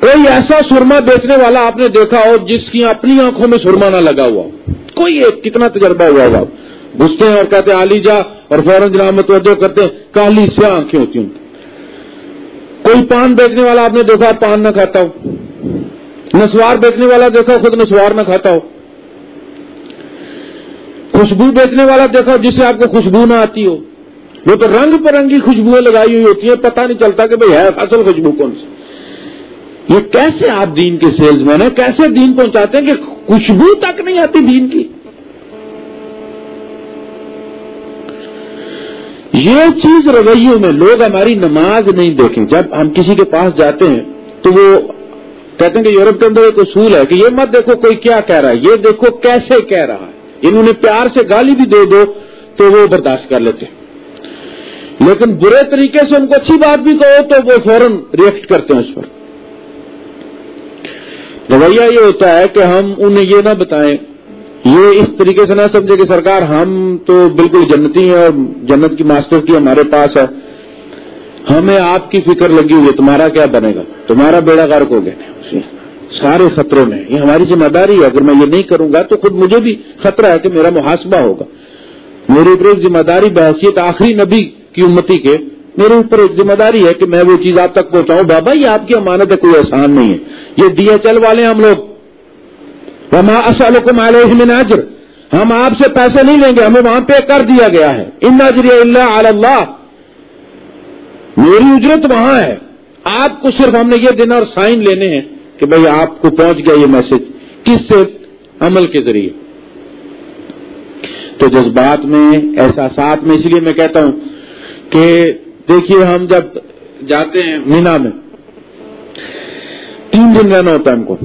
کوئی ایسا سرما بیچنے والا آپ نے دیکھا ہو جس کی اپنی آنکھوں میں سرما نہ لگا ہوا کوئی ایک کتنا تجربہ ہوا ہوگا گھستے ہیں اور کہتے ہیں علی جا، اور فوراً جناب متوجہ کرتے ہیں، کالی سے آنکھیں ہوتی ہیں۔ کوئی پان بیچنے والا آپ نے دیکھا پان نہ کھاتا ہو۔ نسوار بیچنے والا دیکھا، خود نسوار نہ کھاتا ہو۔ خوشبو بیچنے والا دیکھا، جس سے آپ کو خوشبو نہ آتی ہو۔ وہ تو رنگ پرنگی خوشبوئیں لگائی ہوئی ہوتی ہیں، پتہ نہیں چلتا کہ بھئی ہے اصل خوشبو کون سی۔ یہ کیسے آپ دین کے سیلز مین ہیں؟ کیسے دین پہنچاتے ہیں کہ خوشبو تک نہیں آتی دین کی؟ یہ چیز رویوں میں لوگ ہماری نماز نہیں دیکھیں۔ جب ہم کسی کے پاس جاتے ہیں تو وہ کہتے ہیں کہ یورپ کے اندر ایک اصول ہے کہ یہ مت دیکھو کوئی کیا کہہ رہا ہے، یہ دیکھو کیسے کہہ رہا ہے۔ انہوں نے پیار سے گالی بھی دے دو تو وہ برداشت کر لیتے۔ لیکن برے طریقے سے ان کو اچھی بات بھی کہو تو وہ فوراً ریئیکٹ کرتے ہیں اس پر۔ رویہ یہ ہوتا ہے کہ ہم انہیں یہ نہ بتائیں یہ اس طریقے سے نہ سمجھے کہ سرکار ہم تو بالکل جنتی ہیں اور جنت کی ماسٹر کی ہمارے پاس ہے۔ ہمیں آپ کی فکر لگی ہوئی ہے، تمہارا کیا بنے گا؟ تمہارا بیڑا غرق ہو گیا۔ سارے خطروں میں، یہ ہماری ذمہ داری ہے۔ اگر میں یہ نہیں کروں گا تو خود مجھے بھی خطرہ ہے کہ میرا محاسبہ ہوگا۔ میرے اوپر ایک ذمہ داری بحثیت آخری نبی کی امتی کے میرے اوپر ایک ذمہ داری ہے کہ میں وہ چیز آپ تک پہنچاؤں۔ بابا، یہ آپ کی امانت ہے، کوئی احسان نہیں ہے۔ یہ ڈی ایچ ایل والے ہم لوگ۔ وما اسالکم علیہ من اجر ہم آپ سے پیسے نہیں لیں گے، ہمیں وہاں پہ کر دیا گیا ہے۔ ان اجر اللہ علی اللہ میری اجرت وہاں ہے۔ آپ کو صرف ہم نے یہ دینا اور سائن لینے ہیں کہ بھئی آپ کو پہنچ گیا یہ میسج کس سے؟ عمل کے ذریعے۔ تو جذبات میں، احساسات میں اس لیے میں کہتا ہوں کہ دیکھیے ہم جب جاتے ہیں مینا میں، تین دن رہنا ہوتا ہے ہم کو۔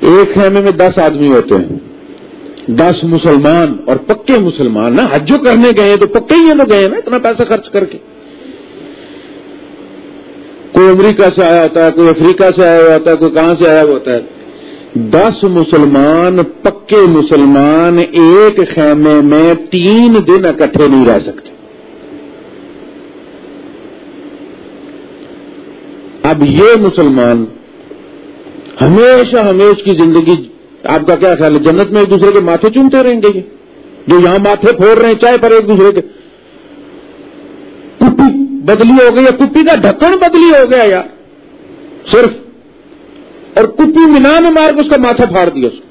ایک خیمے میں دس آدمی ہوتے ہیں۔ دس مسلمان اور پکے مسلمان نا حج جو کرنے گئے تو پکے ہی ہیں گئے نا، اتنا پیسہ خرچ کر کے۔ کوئی امریکہ سے آیا ہوتا ہے، کوئی افریقہ سے آیا ہوتا ہے، کوئی کہاں سے آیا ہوتا ہے۔ دس مسلمان، پکے مسلمان ایک خیمے میں تین دن اکٹھے نہیں رہ سکتے۔ اب یہ مسلمان ہمیشہ ہمیش کی زندگی، آپ کا کیا خیال ہے؟ جنت میں ایک دوسرے کے ماتھے چونتے رہیں گے جو یہاں ماتھے پھوڑ رہے ہیں چاہے پر ایک دوسرے کے۔ کپی بدلی ہو گئی یا کپی کا ڈھکن بدلی ہو گیا یار۔ صرف۔ اور کپی مینا میں مار کے اس کا ماتھا پھاڑ دیا اس کو۔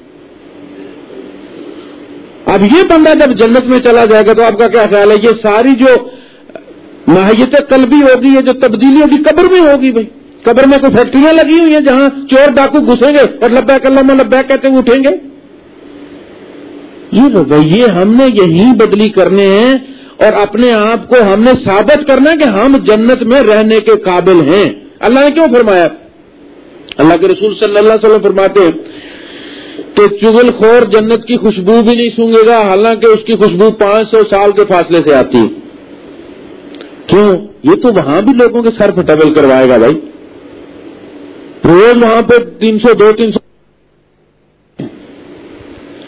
اب یہ بندہ جب جنت میں چلا جائے گا تو آپ کا کیا خیال ہے؟ یہ ساری جو ماہیت قلبی ہوگی، یہ جو تبدیلی ہوگی قبر میں ہوگی بھائی۔ قبر میں کوئی فیکٹریاں لگی ہوئی ہیں جہاں چور ڈاکو گھسیں گے اور لبیک اللہ لبیک کہتے ہوئے اٹھیں گے؟ یہ رویے ہم نے یہی بدلی کرنے ہیں اور اپنے آپ کو ہم نے ثابت کرنا ہے کہ ہم جنت میں رہنے کے قابل ہیں۔ اللہ نے کیوں فرمایا؟ اللہ کے رسول صلی اللہ علیہ وسلم فرماتے کہ چگل خور جنت کی خوشبو بھی نہیں سونگے گا، حالانکہ اس کی خوشبو پانچ سو سال کے فاصلے سے آتی۔ کیوں؟ یہ تو وہاں بھی لوگوں کے سر پٹبل کروائے گا بھائی۔ روز وہاں پہ تین سو، دو تین سو۔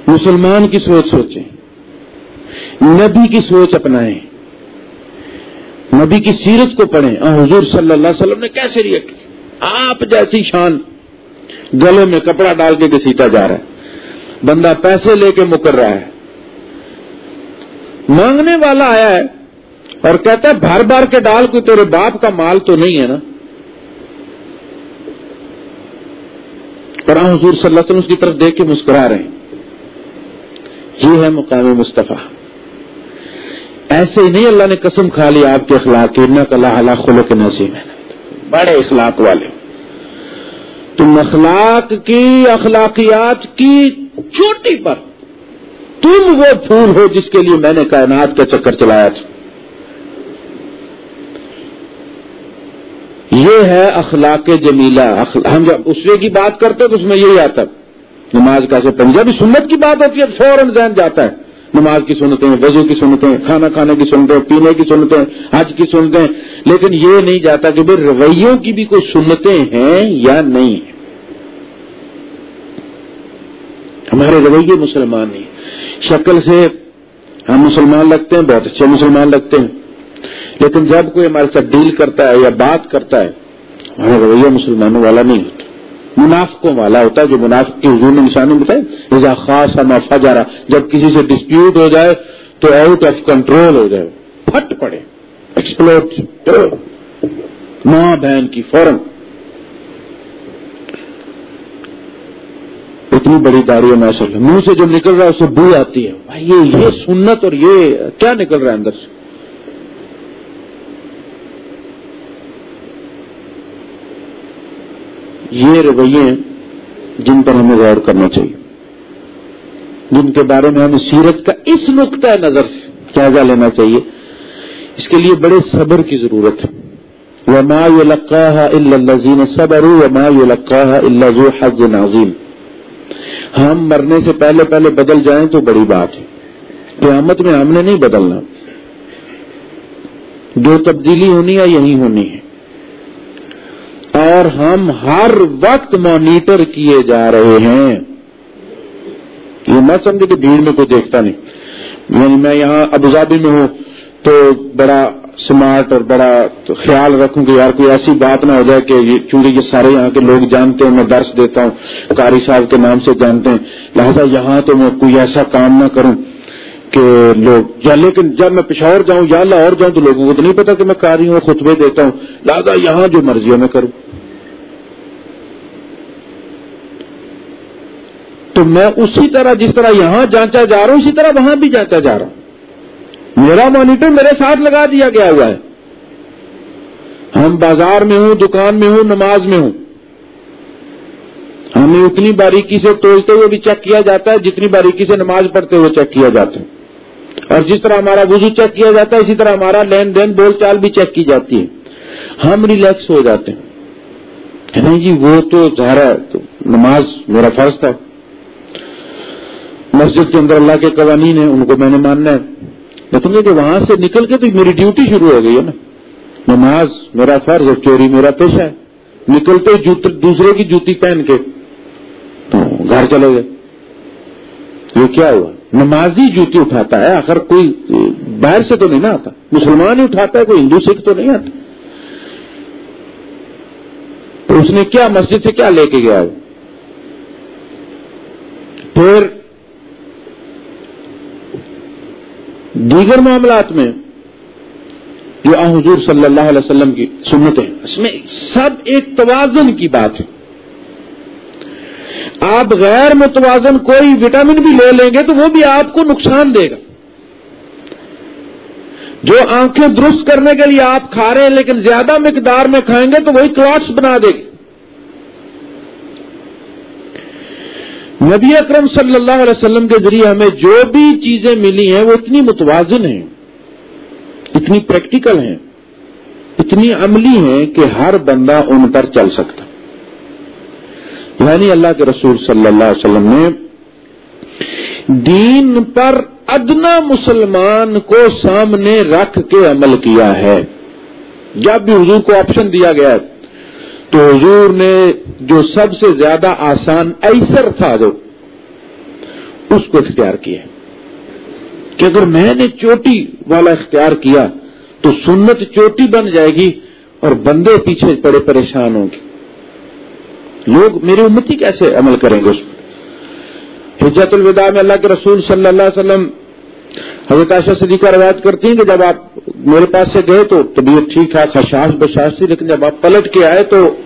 مسلمان کی سوچ سوچیں۔ نبی کی سوچ اپنائیں۔ نبی کی سیرت کو پڑھیں۔ حضور صلی اللہ علیہ وسلم نے کیسے ریئٹ کی؟ آپ جیسی شان۔ گلے میں کپڑا ڈال کے گسیٹا جا رہا ہے۔ بندہ پیسے لے کے مکر رہا ہے۔ مانگنے والا آیا ہے اور کہتا ہے، بھر بھر کے ڈال، کوئی تیرے باپ کا مال تو نہیں ہے نا؟ اور حضور صلی اللہ علیہ وسلم اس کی طرف دیکھ کے مسکرا رہے ہیں۔ یہ ہے مقام مصطفیٰ۔ ایسے ہی نہیں اللہ نے قسم کھا لی آپ کے اخلاق کی نہ اللہ اللہ خلو کے نصیب ہے بڑے اخلاق والے۔ تم اخلاق کی، اخلاقیات کی چوٹی پر تم وہ پھول ہو جس کے لیے میں نے کائنات کا چکر چلایا تھا۔ یہ ہے اخلاق جمیلہ۔ ہم جب اسوے کی بات کرتے تو اس میں یہی آتا نماز کا سے پنجابی سنت کی بات ہوتی ہے فوراً ذہن جاتا ہے۔ نماز کی سنتے ہیں وضو کی سنتے ہیں کھانا کھانے کی سنتے ہیں پینے کی سنتے ہیں حج کی سنتے ہیں لیکن یہ نہیں جاتا کہ بھائی رویوں کی بھی کوئی سنتے ہیں یا نہیں۔ ہمارے رویے مسلمان نہیں۔ شکل سے ہم مسلمان لگتے ہیں، بہت اچھے مسلمان لگتے ہیں۔ لیکن جب کوئی ہمارے ساتھ ڈیل کرتا ہے یا بات کرتا ہے ہمارا رویہ مسلمانوں والا نہیں ہوتا۔ منافقوں والا ہوتا ہے جو منافق کی حضور نے نشانی بتائے خاص ہم جا رہا جب کسی سے ڈسپیوٹ ہو جائے تو آؤٹ آف کنٹرول ہو جائے۔ پھٹ پڑے۔ ایکسپلوٹ ماں بہن کی فوراً۔ اتنی بڑی داری ہے ماشاء منہ سے جو نکل رہا ہے، اسے بو آتی ہے۔ بھائی یہ سنت اور یہ کیا نکل رہا ہے اندر سے؟ یہ رویے جن پر ہمیں غور کرنا چاہیے۔ جن کے بارے میں ہمیں سیرت کا اس نقطۂ نظر سے جائزہ لینا چاہیے۔ اس کے لیے بڑے صبر کی ضرورت ہے۔ وما الا الذين صبروا وما يلقاها ذو حظ عظيم۔ ہم مرنے سے پہلے پہلے بدل جائیں تو بڑی بات ہے۔ قیامت میں ہم نے نہیں بدلنا۔ جو تبدیلی ہونی ہے، یہی ہونی ہے۔ اور ہم ہر وقت مانیٹر کیے جا رہے ہیں۔ یہ مت سمجھے کہ بھیڑ میں کوئی دیکھتا نہیں۔ یعنی میں یہاں ابوظہبی میں ہوں تو بڑا سمارٹ اور بڑا خیال رکھوں کہ یار کوئی ایسی بات نہ ہو جائے کہ چونکہ یہ سارے یہاں کے لوگ جانتے ہیں، میں درس دیتا ہوں، قاری صاحب کے نام سے جانتے ہیں۔ لہذا یہاں تو میں کوئی ایسا کام نہ کروں کہ لوگ یا لیکن جب میں پشاور جاؤں یا لاہور جاؤں تو لوگوں کو تو نہیں پتا کہ میں کاری ہوں خطبے دیتا ہوں۔ لہذا یہاں جو مرضی ہے میں کروں۔ تو میں اسی طرح جس طرح یہاں جانچا جا رہا ہوں، اسی طرح وہاں بھی جانچا جا رہا ہوں۔ میرا مانیٹر میرے ساتھ لگا دیا گیا ہوا ہے۔ ہم بازار میں ہوں، دکان میں ہوں، نماز میں ہوں۔ ہمیں اتنی باریکی سے تولتے ہوئے بھی چیک کیا جاتا ہے، جتنی باریکی سے نماز پڑھتے ہوئے چیک کیا جاتا ہے۔ اور جس طرح ہمارا وضو چیک کیا جاتا ہے، اسی طرح ہمارا لین دین، بول چال بھی چیک کی جاتی ہے۔ ہم ریلیکس ہو جاتے ہیں۔ نہیں جی وہ تو ظاہر ہے نماز میرا فرض تھا۔ مسجد کے اندر اللہ کے قوانین ہیں، ان کو میں نے ماننا ہے۔ لیکن یہ کہ وہاں سے نکل کے تو میری ڈیوٹی شروع ہو گئی ہے نا۔ نماز میرا فرض اور چوری میرا پیشہ ہے۔ نکلتے دوسرے کی جوتی پہن کے تو گھر چلے گئے۔ یہ کیا ہوا؟ نمازی جوتی اٹھاتا ہے، آخر کوئی باہر سے تو نہیں نا آتا۔ مسلمان ہی اٹھاتا ہے، کوئی ہندو سکھ تو نہیں آتا۔ تو اس نے کیا مسجد سے کیا لے کے گیا پھر دیگر معاملات میں جو حضور صلی اللہ علیہ وسلم کی سنتیں اس میں سب ایک توازن کی بات ہے۔ آپ غیر متوازن کوئی وٹامن بھی لے لیں گے تو وہ بھی آپ کو نقصان دے گا۔ جو آنکھیں درست کرنے کے لیے آپ کھا رہے ہیں لیکن زیادہ مقدار میں کھائیں گے تو وہی کلاٹس بنا دے گی۔ نبی اکرم صلی اللہ علیہ وسلم کے ذریعے ہمیں جو بھی چیزیں ملی ہیں وہ اتنی متوازن ہیں، اتنی پریکٹیکل ہیں، اتنی عملی ہیں کہ ہر بندہ ان پر چل سکتا۔ یعنی اللہ کے رسول صلی اللہ علیہ وسلم نے دین پر ادنا مسلمان کو سامنے رکھ کے عمل کیا ہے۔ جب بھی حضور کو آپشن دیا گیا ہے تو حضور نے جو سب سے زیادہ آسان ایسر تھا جو، اس کو اختیار کیا۔ کہ اگر میں نے چوٹی والا اختیار کیا، تو سنت چوٹی بن جائے گی اور بندے پیچھے بڑے پریشان ہوں گے۔ لوگ میری امتی کیسے عمل کریں گے اس پر؟ حجت الوداع میں اللہ کے رسول صلی اللہ علیہ وسلم حضرت عائشہ صدیقہ روایت کرتی ہیں کہ جب آپ میرے پاس سے گئے تو طبیعت ٹھیک ہے، خشاش بشاش تھی لیکن جب آپ پلٹ کے آئے تو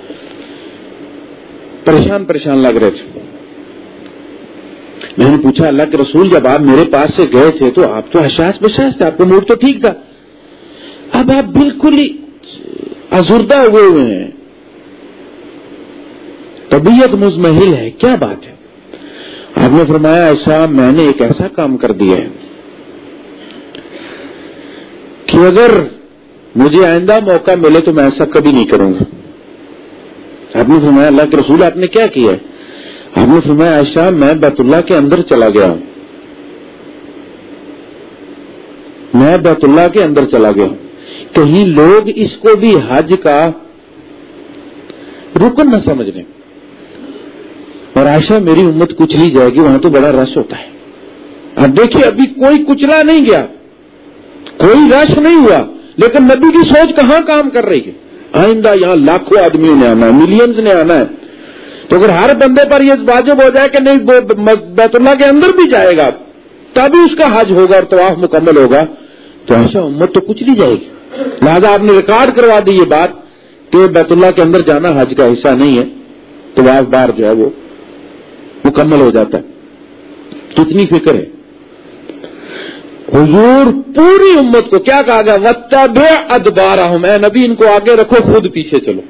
پریشان پریشان لگ رہے تھے۔ میں نے پوچھا، اللہ کے رسول، جب آپ میرے پاس سے گئے تھے تو آپ تو حشاس بشاس تھے، آپ کا موڈ تو ٹھیک تھا۔ اب آپ بالکل ہی ازردہ ہوئے ہوئے ہیں۔ طبیعت مزمحل ہے، کیا بات ہے؟ آپ نے فرمایا ایسا میں نے ایک ایسا کام کر دیا ہے۔ کہ اگر مجھے آئندہ موقع ملے تو میں ایسا کبھی نہیں کروں گا۔ آپ نے فرمایا اللہ کے رسول، آپ نے کیا کیا؟ آپ نے فرمایا ایسا میں بیت اللہ کے اندر چلا گیا ہوں۔ میں بیت اللہ کے اندر چلا گیا ہوں۔ کہیں لوگ اس کو بھی حج کا رکن نہ سمجھ لیں اور عائشہ، میری امت کچلی جائے گی، وہاں تو بڑا رش ہوتا ہے۔ اب دیکھیے، ابھی کوئی کچلا نہیں گیا۔ کوئی رش نہیں ہوا۔ لیکن نبی کی سوچ کہاں کام کر رہی ہے؟ آئندہ یہاں لاکھوں آدمیوں نے آنا ہے ملینز نے آنا ہے۔ تو اگر ہر بندے پر یہ واجب ہو جائے کہ نہیں بیت اللہ کے اندر بھی جائے گا، تبھی اس کا حج ہوگا اور طواف مکمل ہوگا۔ تو ایسا امت تو کچھ نہیں جائے گی۔ لہٰذا آپ نے ریکارڈ کروا دی یہ بات کہ بیت اللہ کے اندر جانا حج کا حصہ نہیں ہے۔ طواف بار جو ہے وہ مکمل ہو جاتا ہے۔ کتنی فکر ہے۔ حضور پوری امت کو کیا کہا گیا؟ وتا بے ادبارہ ہوں نبی، ان کو آگے رکھو، خود پیچھے چلو۔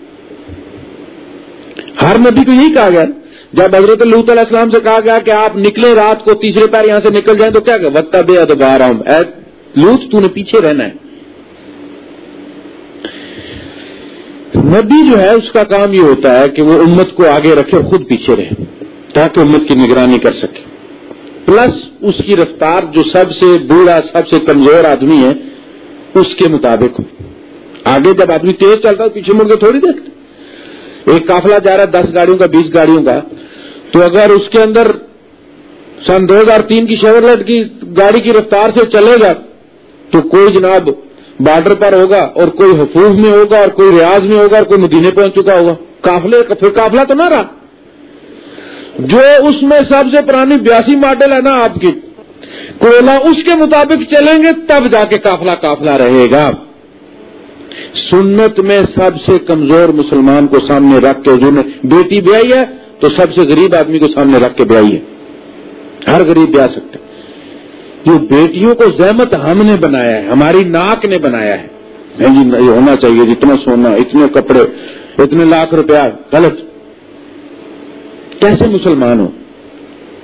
ہر نبی کو یہی کہا گیا۔ جب حضرت اللہ علیہ السلام سے کہا گیا کہ آپ نکلے رات کو تیسرے پیر یہاں سے نکل جائیں تو کیا کہ وقت بے ادبارہ اے لوت تو نے پیچھے رہنا ہے۔ نبی جو ہے، اس کا کام یہ ہوتا ہے کہ وہ امت کو آگے رکھے خود پیچھے رہے، تاکہ امت کی نگرانی کر سکے۔ پلس اس کی رفتار جو سب سے بوڑھا، سب سے کمزور آدمی ہے، اس کے مطابق ہو آگے جب آدمی تیز چلتا ہے، پیچھے مڑ کے تھوڑی دیکھتے ایک قافلہ جا رہا ہے، دس گاڑیوں کا، بیس گاڑیوں کا۔ تو اگر اس کے اندر سن دو ہزار تین کی شیورلٹ کی گاڑی کی رفتار سے چلے گا، تو کوئی جناب بارڈر پر ہوگا اور کوئی حفوظ میں ہوگا اور کوئی ریاض میں ہوگا اور کوئی مدینے پہنچ چکا ہوگا۔ کافلے پھر کافلا تو نہ رہا۔ جو اس میں سب سے پرانی بیاسی ماڈل ہے نا آپ کی، کوئلہ اس کے مطابق چلیں گے، تب جا کے کافلا کافلا رہے گا۔ سنت میں سب سے کمزور مسلمان کو سامنے رکھ کے حضور نے بیٹی بیائی ہے، تو سب سے غریب آدمی کو سامنے رکھ کے بیائی ہے۔ ہر غریب بیا سکتے یہ بیٹیوں کو زحمت ہم نے بنایا ہے، ہماری ناک نے بنایا ہے۔ نہیں جی یہ ہونا چاہیے جتنا سونا، اتنے کپڑے، اتنے لاکھ روپیہ، غلط۔ کیسے مسلمان ہو؟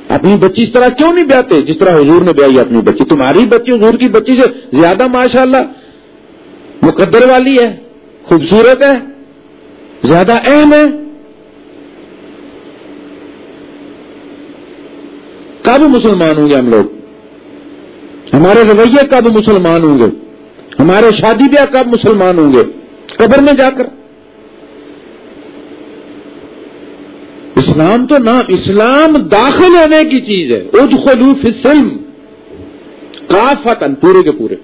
اپنی بچی اس طرح کیوں نہیں بیاتے؟ جس طرح حضور نے بیائی اپنی بچی، تمہاری بچی حضور کی بچی سے زیادہ ماشاء اللہ مقدر والی ہے، خوبصورت ہے، زیادہ اہم ہے۔ کب مسلمان ہوں گے ہم لوگ؟ ہمارے رویے کب مسلمان ہوں گے؟ ہمارے شادی بیاہ کب مسلمان ہوں گے؟ قبر میں جا کر۔ اسلام تو نام اسلام داخل ہونے کی چیز ہے۔ اج خلوف فلم کافتن پورے کے پورے۔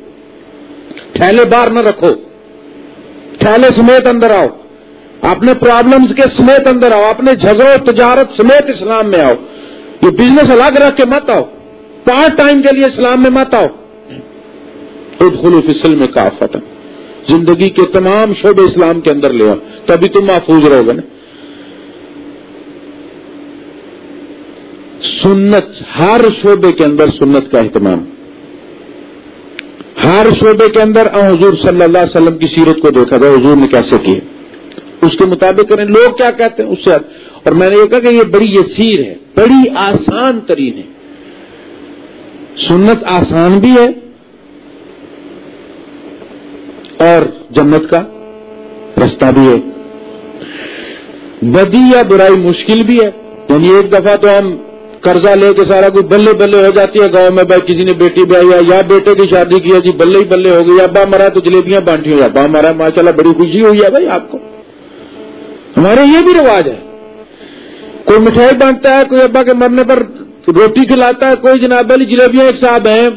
تھیلے بار نہ رکھو۔ تھیلے سمیت اندر آؤ۔ اپنے پرابلمز کے سمیت اندر آؤ۔ اپنے جھگڑوں، تجارت سمیت اسلام میں آؤ۔ یہ بزنس الگ رکھ کے مت آؤ۔ پارٹ ٹائم کے لیے اسلام میں مت آؤ۔ خود خلوف اسلم میں کافت زندگی کے تمام شعبے اسلام کے اندر لے آؤ۔ تبھی تم محفوظ رہو گے نا۔ سنت، ہر شعبے کے اندر سنت کا اہتمام۔ ہر شعبے کے اندر حضور صلی اللہ علیہ وسلم کی سیرت کو دیکھا تھا، حضور نے کیسے کیے۔ اس کے مطابق کریں، لوگ کیا کہتے ہیں؟ اس سے اور میں نے یہ کہا کہ یہ بڑی یسیر ہے، بڑی آسان ترین ہے۔ سنت آسان بھی ہے اور جنت کا رستہ بھی ہے۔ بدی یا برائی مشکل بھی ہے۔ یعنی ایک دفعہ تو ہم قرضہ لے کے سارا کوئی بلے بلے ہو جاتی ہے گاؤں میں بھائی کسی نے بیٹی بیائی یا بیٹے کی شادی کی ہے جی بلے ہی بلے ہو گئی۔ ابا مرا تو جلیبیاں بانٹی ہوئی ابا مرا ماشاء اللہ بڑی خوشی ہوئی ہے بھائی آپ کو۔ ہمارے یہ بھی رواج ہے۔ کوئی مٹھائی بانٹتا ہے، کوئی ابا کے مرنے پر روٹی کھلاتا ہے، کوئی جناب علی جلیبیاں ایک صاحب ہیں۔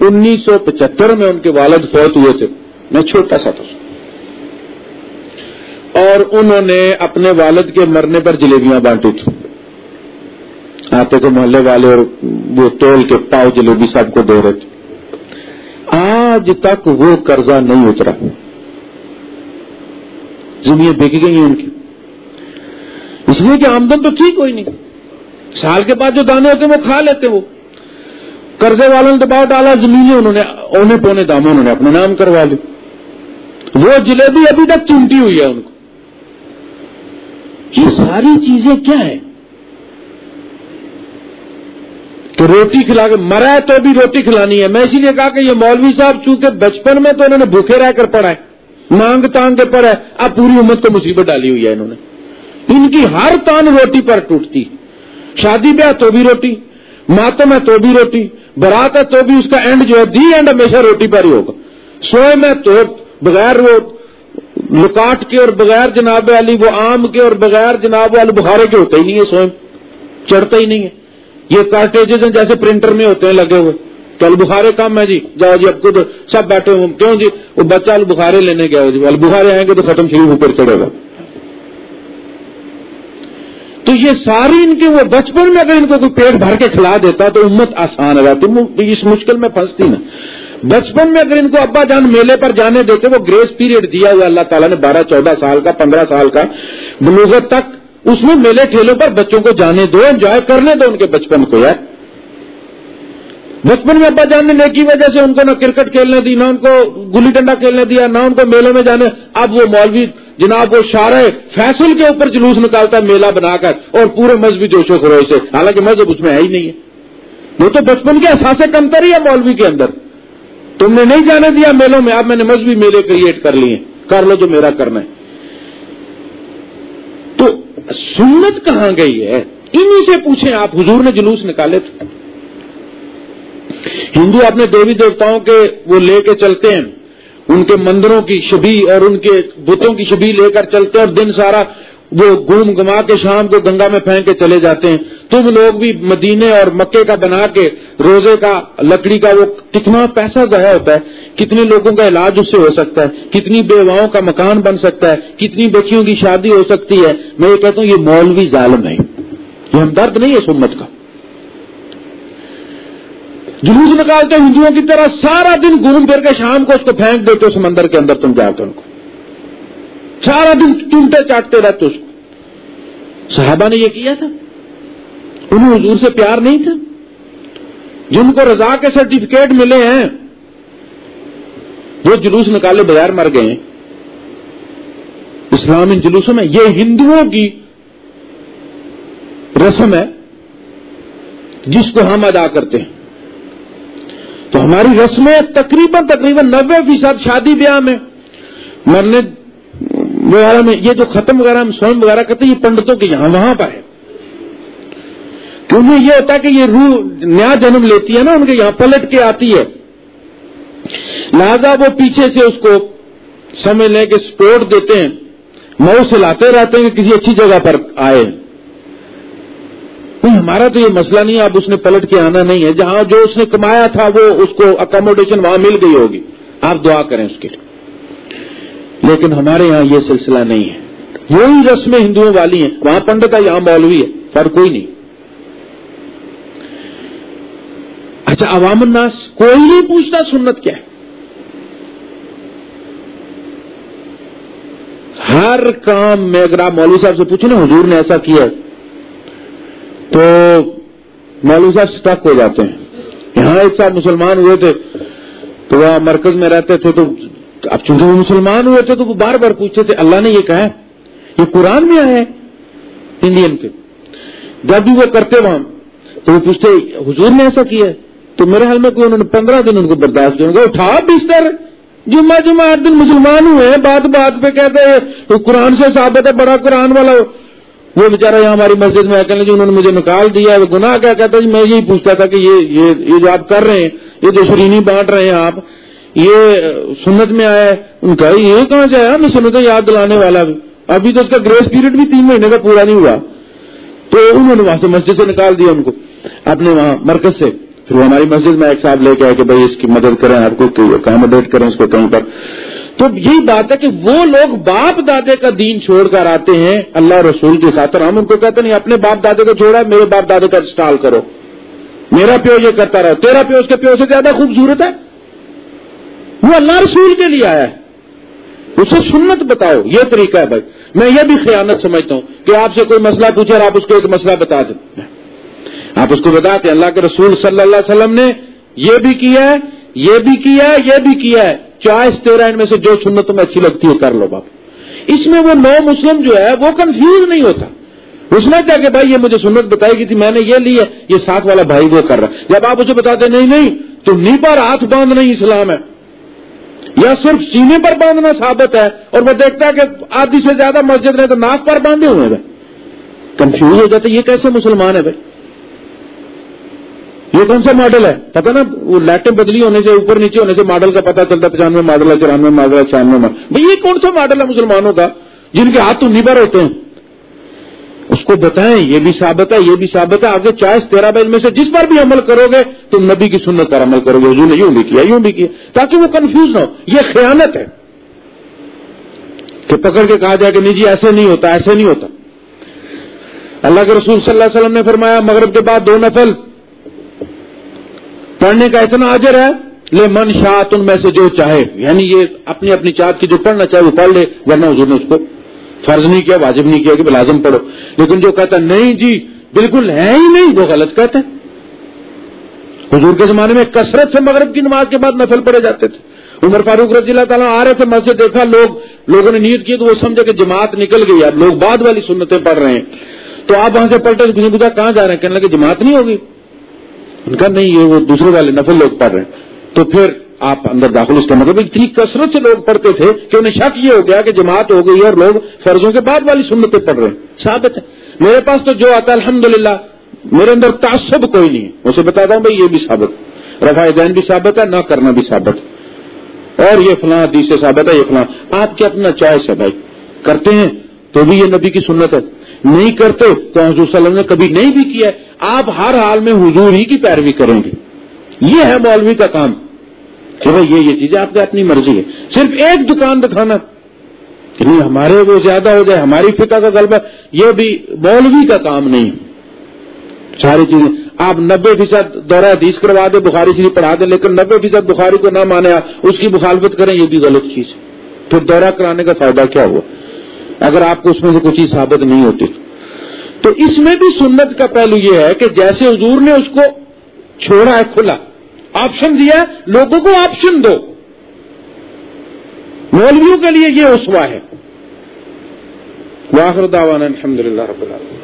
انیس سو پچہتر میں ان کے والد فوت ہوئے تھے۔ میں چھوٹا سا تھا۔ اور انہوں نے اپنے والد کے مرنے پر جلیبیاں بانٹی تھی آتے تھے محلے والے اور وہ تول کے پاؤ جلیبی سب کو دے رہے تھے۔ آج تک وہ قرضہ نہیں اترا۔ زمین بک گئی ہیں ان کی۔ اس لیے کہ آمدن تو ٹھیک کوئی نہیں۔ سال کے بعد جو دانے ہوتے ہیں وہ کھا لیتے وہ۔ قرضے والوں نے دباؤ ڈالا، زمینیں انہوں نے، اونے پونے داموں انہوں نے اپنا نام کروا لی وہ جلیبی ابھی تک چمٹی ہوئی ہے ان کو۔ یہ ساری چیزیں کیا ہیں؟ تو روٹی کھلا کے مرا ہے تو بھی روٹی کھلانی ہے۔ میں اسی لیے کہا کہ یہ مولوی صاحب چونکہ بچپن میں تو انہوں نے بھوکے رہ کر پڑھا ہے، مانگ تانگ کے پڑھا ہے، اب پوری امت کو مصیبت ڈالی ہوئی ہے انہوں نے۔ ان کی ہر تان روٹی پر ٹوٹتی۔ شادی بیاہ تو بھی روٹی، ماتم ہے تو بھی روٹی، برات ہے تو بھی اس کا اینڈ جو ہے، دی اینڈ ہمیشہ روٹی پر ہی ہوگا۔ سوئے میں تو بغیر وہ لکاٹ کے اور بغیر جناب علی، وہ آم کے اور بغیر جناب علی، بخارے کے ہوتے ہی نہیں ہے سوئم چڑھتا ہی نہیں ہے۔ یہ کارٹیجز ہیں جیسے پرنٹر میں ہوتے ہیں لگے ہوئے۔ تو البخارے کم ہے جی۔ جاؤ جی اب خود سب بیٹھے ہوں کیوں جی؟ وہ بچہ البخارے لینے گیا جی۔ البخارے آئیں گے تو ختم شریف اوپر چڑھے گا۔ تو یہ ساری ان کے وہ بچپن میں اگر ان کو کوئی پیٹ بھر کے کھلا دیتا تو امت آسان ہو جاتی۔ اس مشکل میں پھنستی نا۔ بچپن میں اگر ان کو ابا جان میلے پر جانے دیتے، وہ گریس پیریڈ دیا ہوا اللہ تعالیٰ نے بارہ، چودہ سال کا، پندرہ سال کا۔ بلوغت تک اس میں میلے ٹھیلوں پر بچوں کو جانے دو انجوائے کرنے دو، ان کے بچپن کو، یار۔ بچپن میں ابا جان نے کی وجہ سے ان کو نہ کرکٹ کھیلنے دی، نہ ان کو گلی ڈنڈا کھیلنے دیا، نہ ان کو میلے میں جانے۔ اب وہ مولوی، جناب، وہ شارع فیصل کے اوپر جلوس نکالتا ہے میلہ بنا کر، اور پورے مذہبی جوش و خروش سے۔ حالانکہ مذہب اس میں ہے ہی نہیں ہے۔ وہ تو بچپن کے احساس کمتر ہی ہے مولوی کے اندر۔ تم نے نہیں جانے دیا میلوں میں، اب میں نے مذہبی میلے کریٹ کر لیے۔ کر لو جو میرا کرنا ہے۔ تو سنت کہاں گئی ہے؟ انہی سے پوچھیں آپ، حضور نے جلوس نکالے تھے۔ ہندو اپنے دیوی دیوتاؤں کے وہ لے کے چلتے ہیں، ان کے مندروں کی شبی اور ان کے بتوں کی شبی لے کر چلتے ہیں اور دن سارا وہ گم گما کے شام کو گنگا میں پھینک کے چلے جاتے ہیں۔ تم لوگ بھی مدینے اور مکے کا بنا کے روزے کا، لکڑی کا وہ کتنا پیسہ ضائع ہوتا ہے۔ کتنے لوگوں کا علاج اس سے ہو سکتا ہے۔ کتنی بیواؤں کا مکان بن سکتا ہے۔ کتنی بچیوں کی شادی ہو سکتی ہے۔ میں یہ کہتا ہوں، یہ مولوی ظالم ہے یہ ہمدرد نہیں ہے سمت کا۔ جلوس نکالتے ہندوؤں کی طرح سارا دن گھوم پھر کے شام کو اس کو پھینک دیتے ہو سمندر کے اندر تم جا کے ان کو سارا دن چونٹے چاٹتے رہتے اس کو۔ صحابہ نے یہ کیا تھا؟ انہیں حضور سے پیار نہیں تھا؟ جن کو رضا کے سرٹیفکیٹ ملے ہیں، وہ جلوس نکالے بغیر مر گئے۔ اسلام ان جلوسوں میں یہ ہندوؤں کی رسم ہے، جس کو ہم ادا کرتے ہیں۔ تو ہماری رسمیں تقریباً تقریباً نبے فیصد شادی بیاہ میں مرنے وغیرہ میں یہ جو ختم وغیرہ ہم سوئم وغیرہ کرتے ہیں، یہ پنڈتوں کے یہاں، وہاں پر ہے۔ کیونکہ یہ ہوتا ہے کہ یہ روح نیا جنم لیتی ہے نا، ان کے یہاں پلٹ کے آتی ہے۔ لہذا وہ پیچھے سے اس کو سمجھ لیں کہ سپورٹ دیتے ہیں۔ مئو سے لاتے رہتے ہیں کہ کسی اچھی جگہ پر آئے۔ ہمارا تو یہ مسئلہ نہیں ہے، اب اس نے پلٹ کے آنا نہیں ہے۔ جہاں جو اس نے کمایا تھا، وہ اس کو اکوموڈیشن وہاں مل گئی ہوگی۔ آپ دعا کریں اس کے لیے۔ لیکن ہمارے یہاں یہ سلسلہ نہیں ہے۔ وہی رسمیں ہندوؤں والی ہیں۔ وہاں پنڈت ہے یہاں مولوی ہے۔ فرق کوئی نہیں۔ اچھا عوام الناس کوئی نہیں پوچھتا سنت کیا ہے۔ ہر کام میں اگر آپ مولوی صاحب سے پوچھیں نا، حضور نے ایسا کیا تو مولوی صاحب اسٹک ہو جاتے ہیں۔ یہاں ایک صاحب مسلمان ہوئے تھے، تو وہ مرکز میں رہتے تھے، تو اب چونکہ وہ مسلمان ہوئے تھے تو وہ بار بار پوچھتے تھے، اللہ نے یہ کہا یہ قرآن میں آیا ہے انڈین کے۔ جب بھی وہ کرتے وہاں، تو وہ پوچھتے، حضور نے ایسا کیا تو میرے حال میں کوئی انہوں نے پندرہ دن ان کو برداشت کریں گے اٹھا بستر۔ جمعہ جمعہ آٹھ دن مسلمان ہوئے ہیں، بات بات پہ کہتے ہیں قرآن سے ثابت ہے، بڑا قرآن والا وہ۔ بےچارا یہاں ہماری مسجد میں آ جی انہوں نے مجھے نکال دیا وہ گناہ کیا، کہتا جی میں یہی پوچھتا تھا کہ یہ یہ جو آپ کر رہے ہیں، یہ جو شرینی بانٹ رہے ہیں آپ یہ سنت میں آیا ہے، ان کا یہ کہاں سے آیا؟ میں سنتیں یاد دلانے والا بھی۔ ابھی تو اس کا گریس پیریڈ بھی تین مہینے کا پورا نہیں ہوا۔ تو انہوں نے وہاں سے مسجد سے نکال دیا ان کو، اپنے وہاں مرکز سے۔ پھر وہ ہماری مسجد میں ایک صاحب لے کے آئے کہ بھائی اس کی مدد کریں، آپ کو اکاموڈیٹ کریں اس کو کہیں پر۔ تو یہی بات ہے کہ وہ لوگ باپ دادے کا دین چھوڑ کر آتے ہیں، اللہ رسول کی خاطر۔ ہم ان کو کہتے نہیں، اپنے باپ دادے کو چھوڑا، میرے باپ دادے کا انسٹال کرو۔ میرا پیو یہ کرتا رہا تیرا پیو اس کے پیو سے زیادہ خوبصورت ہے۔ وہ اللہ رسول کے لیے آیا ہے۔ اسے سنت بتاؤ، یہ طریقہ ہے بھائی۔ میں یہ بھی خیانت سمجھتا ہوں کہ آپ سے کوئی مسئلہ پوچھے اور آپ اس کو ایک مسئلہ بتا دیں۔ آپ اس کو بتاتے اللہ کے رسول صلی اللہ علیہ وسلم نے یہ بھی کیا ہے، یہ بھی کیا ہے، یہ بھی کیا ہے۔ چوائس تیرہ ان میں سے جو سنت تمہیں اچھی لگتی ہے کر لو باپ۔ اس میں وہ نو مسلم جو ہے، وہ کنفیوز نہیں ہوتا۔ اس نے کیا کہ بھائی، یہ مجھے سنت بتائی گئی تھی، میں نے یہ لی ہے، یہ ساتھ والا بھائی وہ کر رہا ہے۔ جب آپ اسے بتاتے نہیں نہیں تو نی پر ہاتھ باندھ نہیں اسلام ہے۔ یا صرف سینے پر باندھنا ثابت ہے اور وہ دیکھتا ہے کہ آدھی سے زیادہ مسجد نے تو ناک پر باندھے ہوئے ہیں کنفیوز ہو جاتے یہ کیسے مسلمان ہے بھائی؟ یہ کون سا ماڈل ہے؟ پتا نا، وہ لائٹیں بدلی ہونے سے اوپر نیچے ہونے سے ماڈل کا پتا چلتا پچانوے ماڈل ہے چورانوے ماڈل ہے چھیانوے ماڈل بھائی، یہ کون سا ماڈل ہے مسلمانوں کا جن کے ہاتھ تو نیبر ہوتے ہیں؟ اس کو بتائیں، یہ بھی ثابت ہے، یہ بھی ثابت ہے، آگے چائس تیرہ بیل میں سے جس پر بھی عمل کرو گے، تم نبی کی سنت پر عمل کرو گے، حضور نے یوں بھی کیا، یوں بھی کیا، تاکہ وہ کنفیوز نہ ہو۔ یہ خیانت ہے کہ پکڑ کے کہا جائے کہ نہیں جی ایسے نہیں ہوتا، ایسے نہیں ہوتا۔ اللہ کے رسول صلی اللہ علیہ وسلم نے فرمایا، مغرب کے بعد دو نفل۔ پڑھنے کا اتنا اجر ہے، لے من شاہ ان میں سے جو چاہے۔ یعنی یہ اپنی اپنی چاہت کی جو پڑھنا چاہے وہ پڑھ لے، ورنہ حضور نے اس کو فرض نہیں کیا، واجب نہیں کیا کہ لازم پڑھو۔ لیکن جو کہتا نہیں جی بالکل ہے ہی نہیں، وہ غلط کہتے ہیں حضور کے زمانے میں کثرت سے مغرب کی نماز کے بعد نفل پڑے جاتے تھے۔ عمر فاروق رضی اللہ تعالیٰ آ رہے تھے مسجد، دیکھا لوگ، لوگوں نے نیت کی تو وہ سمجھے کہ جماعت نکل گئی۔ اب لوگ بعد والی سنتیں پڑھ رہے ہیں۔ تو آپ وہاں سے پلٹے کسی پوچھا کہاں جا رہے ہیں؟ کہنے لگے جماعت نہیں ہوگی۔ ان کا نہیں، یہ وہ دوسرے والے نفل لوگ پڑھ رہے ہیں۔ تو پھر آپ اندر داخل اس کا مطلب اتنی کثرت سے لوگ پڑھتے تھے کہ انہیں شک یہ ہو گیا کہ جماعت ہو گئی ہے اور لوگ فرضوں کے بعد والی سنتیں پڑھ رہے ہیں۔ ثابت ہے۔ میرے پاس تو جو آتا ہے الحمد میرے اندر تعصب کوئی نہیں ہے۔ اسے بتاتا ہوں بھائی، یہ بھی ثابت۔ رفا دین بھی ثابت ہے، نہ کرنا بھی ثابت۔ اور یہ فلاں حدیث سے ثابت ہے، یہ فلاں۔ آپ کے اپنا چوائس ہے بھائی۔ کرتے ہیں تو بھی یہ نبی کی سنت ہے۔ نہیں کرتے تو حضور صلی اللہ علیہ وسلم نے کبھی نہیں بھی کیا آپ ہر حال میں حضور ہی کی پیروی کریں گے۔ یہ ہے مولوی کا کام۔ کہ بھائی یہ یہ چیزیں آپ کی اپنی مرضی ہے صرف ایک دکان دکھانا۔ کہ نہیں، ہمارے وہ زیادہ ہو جائے، ہماری فقہ کا غلبہ، یہ بھی مولوی کا کام نہیں۔ ساری چیزیں۔ آپ نبے فیصد دورہ حدیث کروا دیں، بخاری شریف پڑھا دیں، لیکن نبے فیصد بخاری کو نہ مانے اس کی مخالفت کریں، یہ بھی غلط چیز ہے۔ پھر دورہ کرانے کا فائدہ کیا ہوا؟ اگر آپ کو اس میں سے کوئی چیز ثابت نہیں ہوتی۔ تو اس میں بھی سنت کا پہلو یہ ہے کہ جیسے حضور نے اس کو چھوڑا ہے، کھلا آپشن دیا لوگوں کو آپشن دو۔ مولویوں کے لیے یہ اسوا ہے۔ واخر دعوانا الحمد للہ رب العالمین۔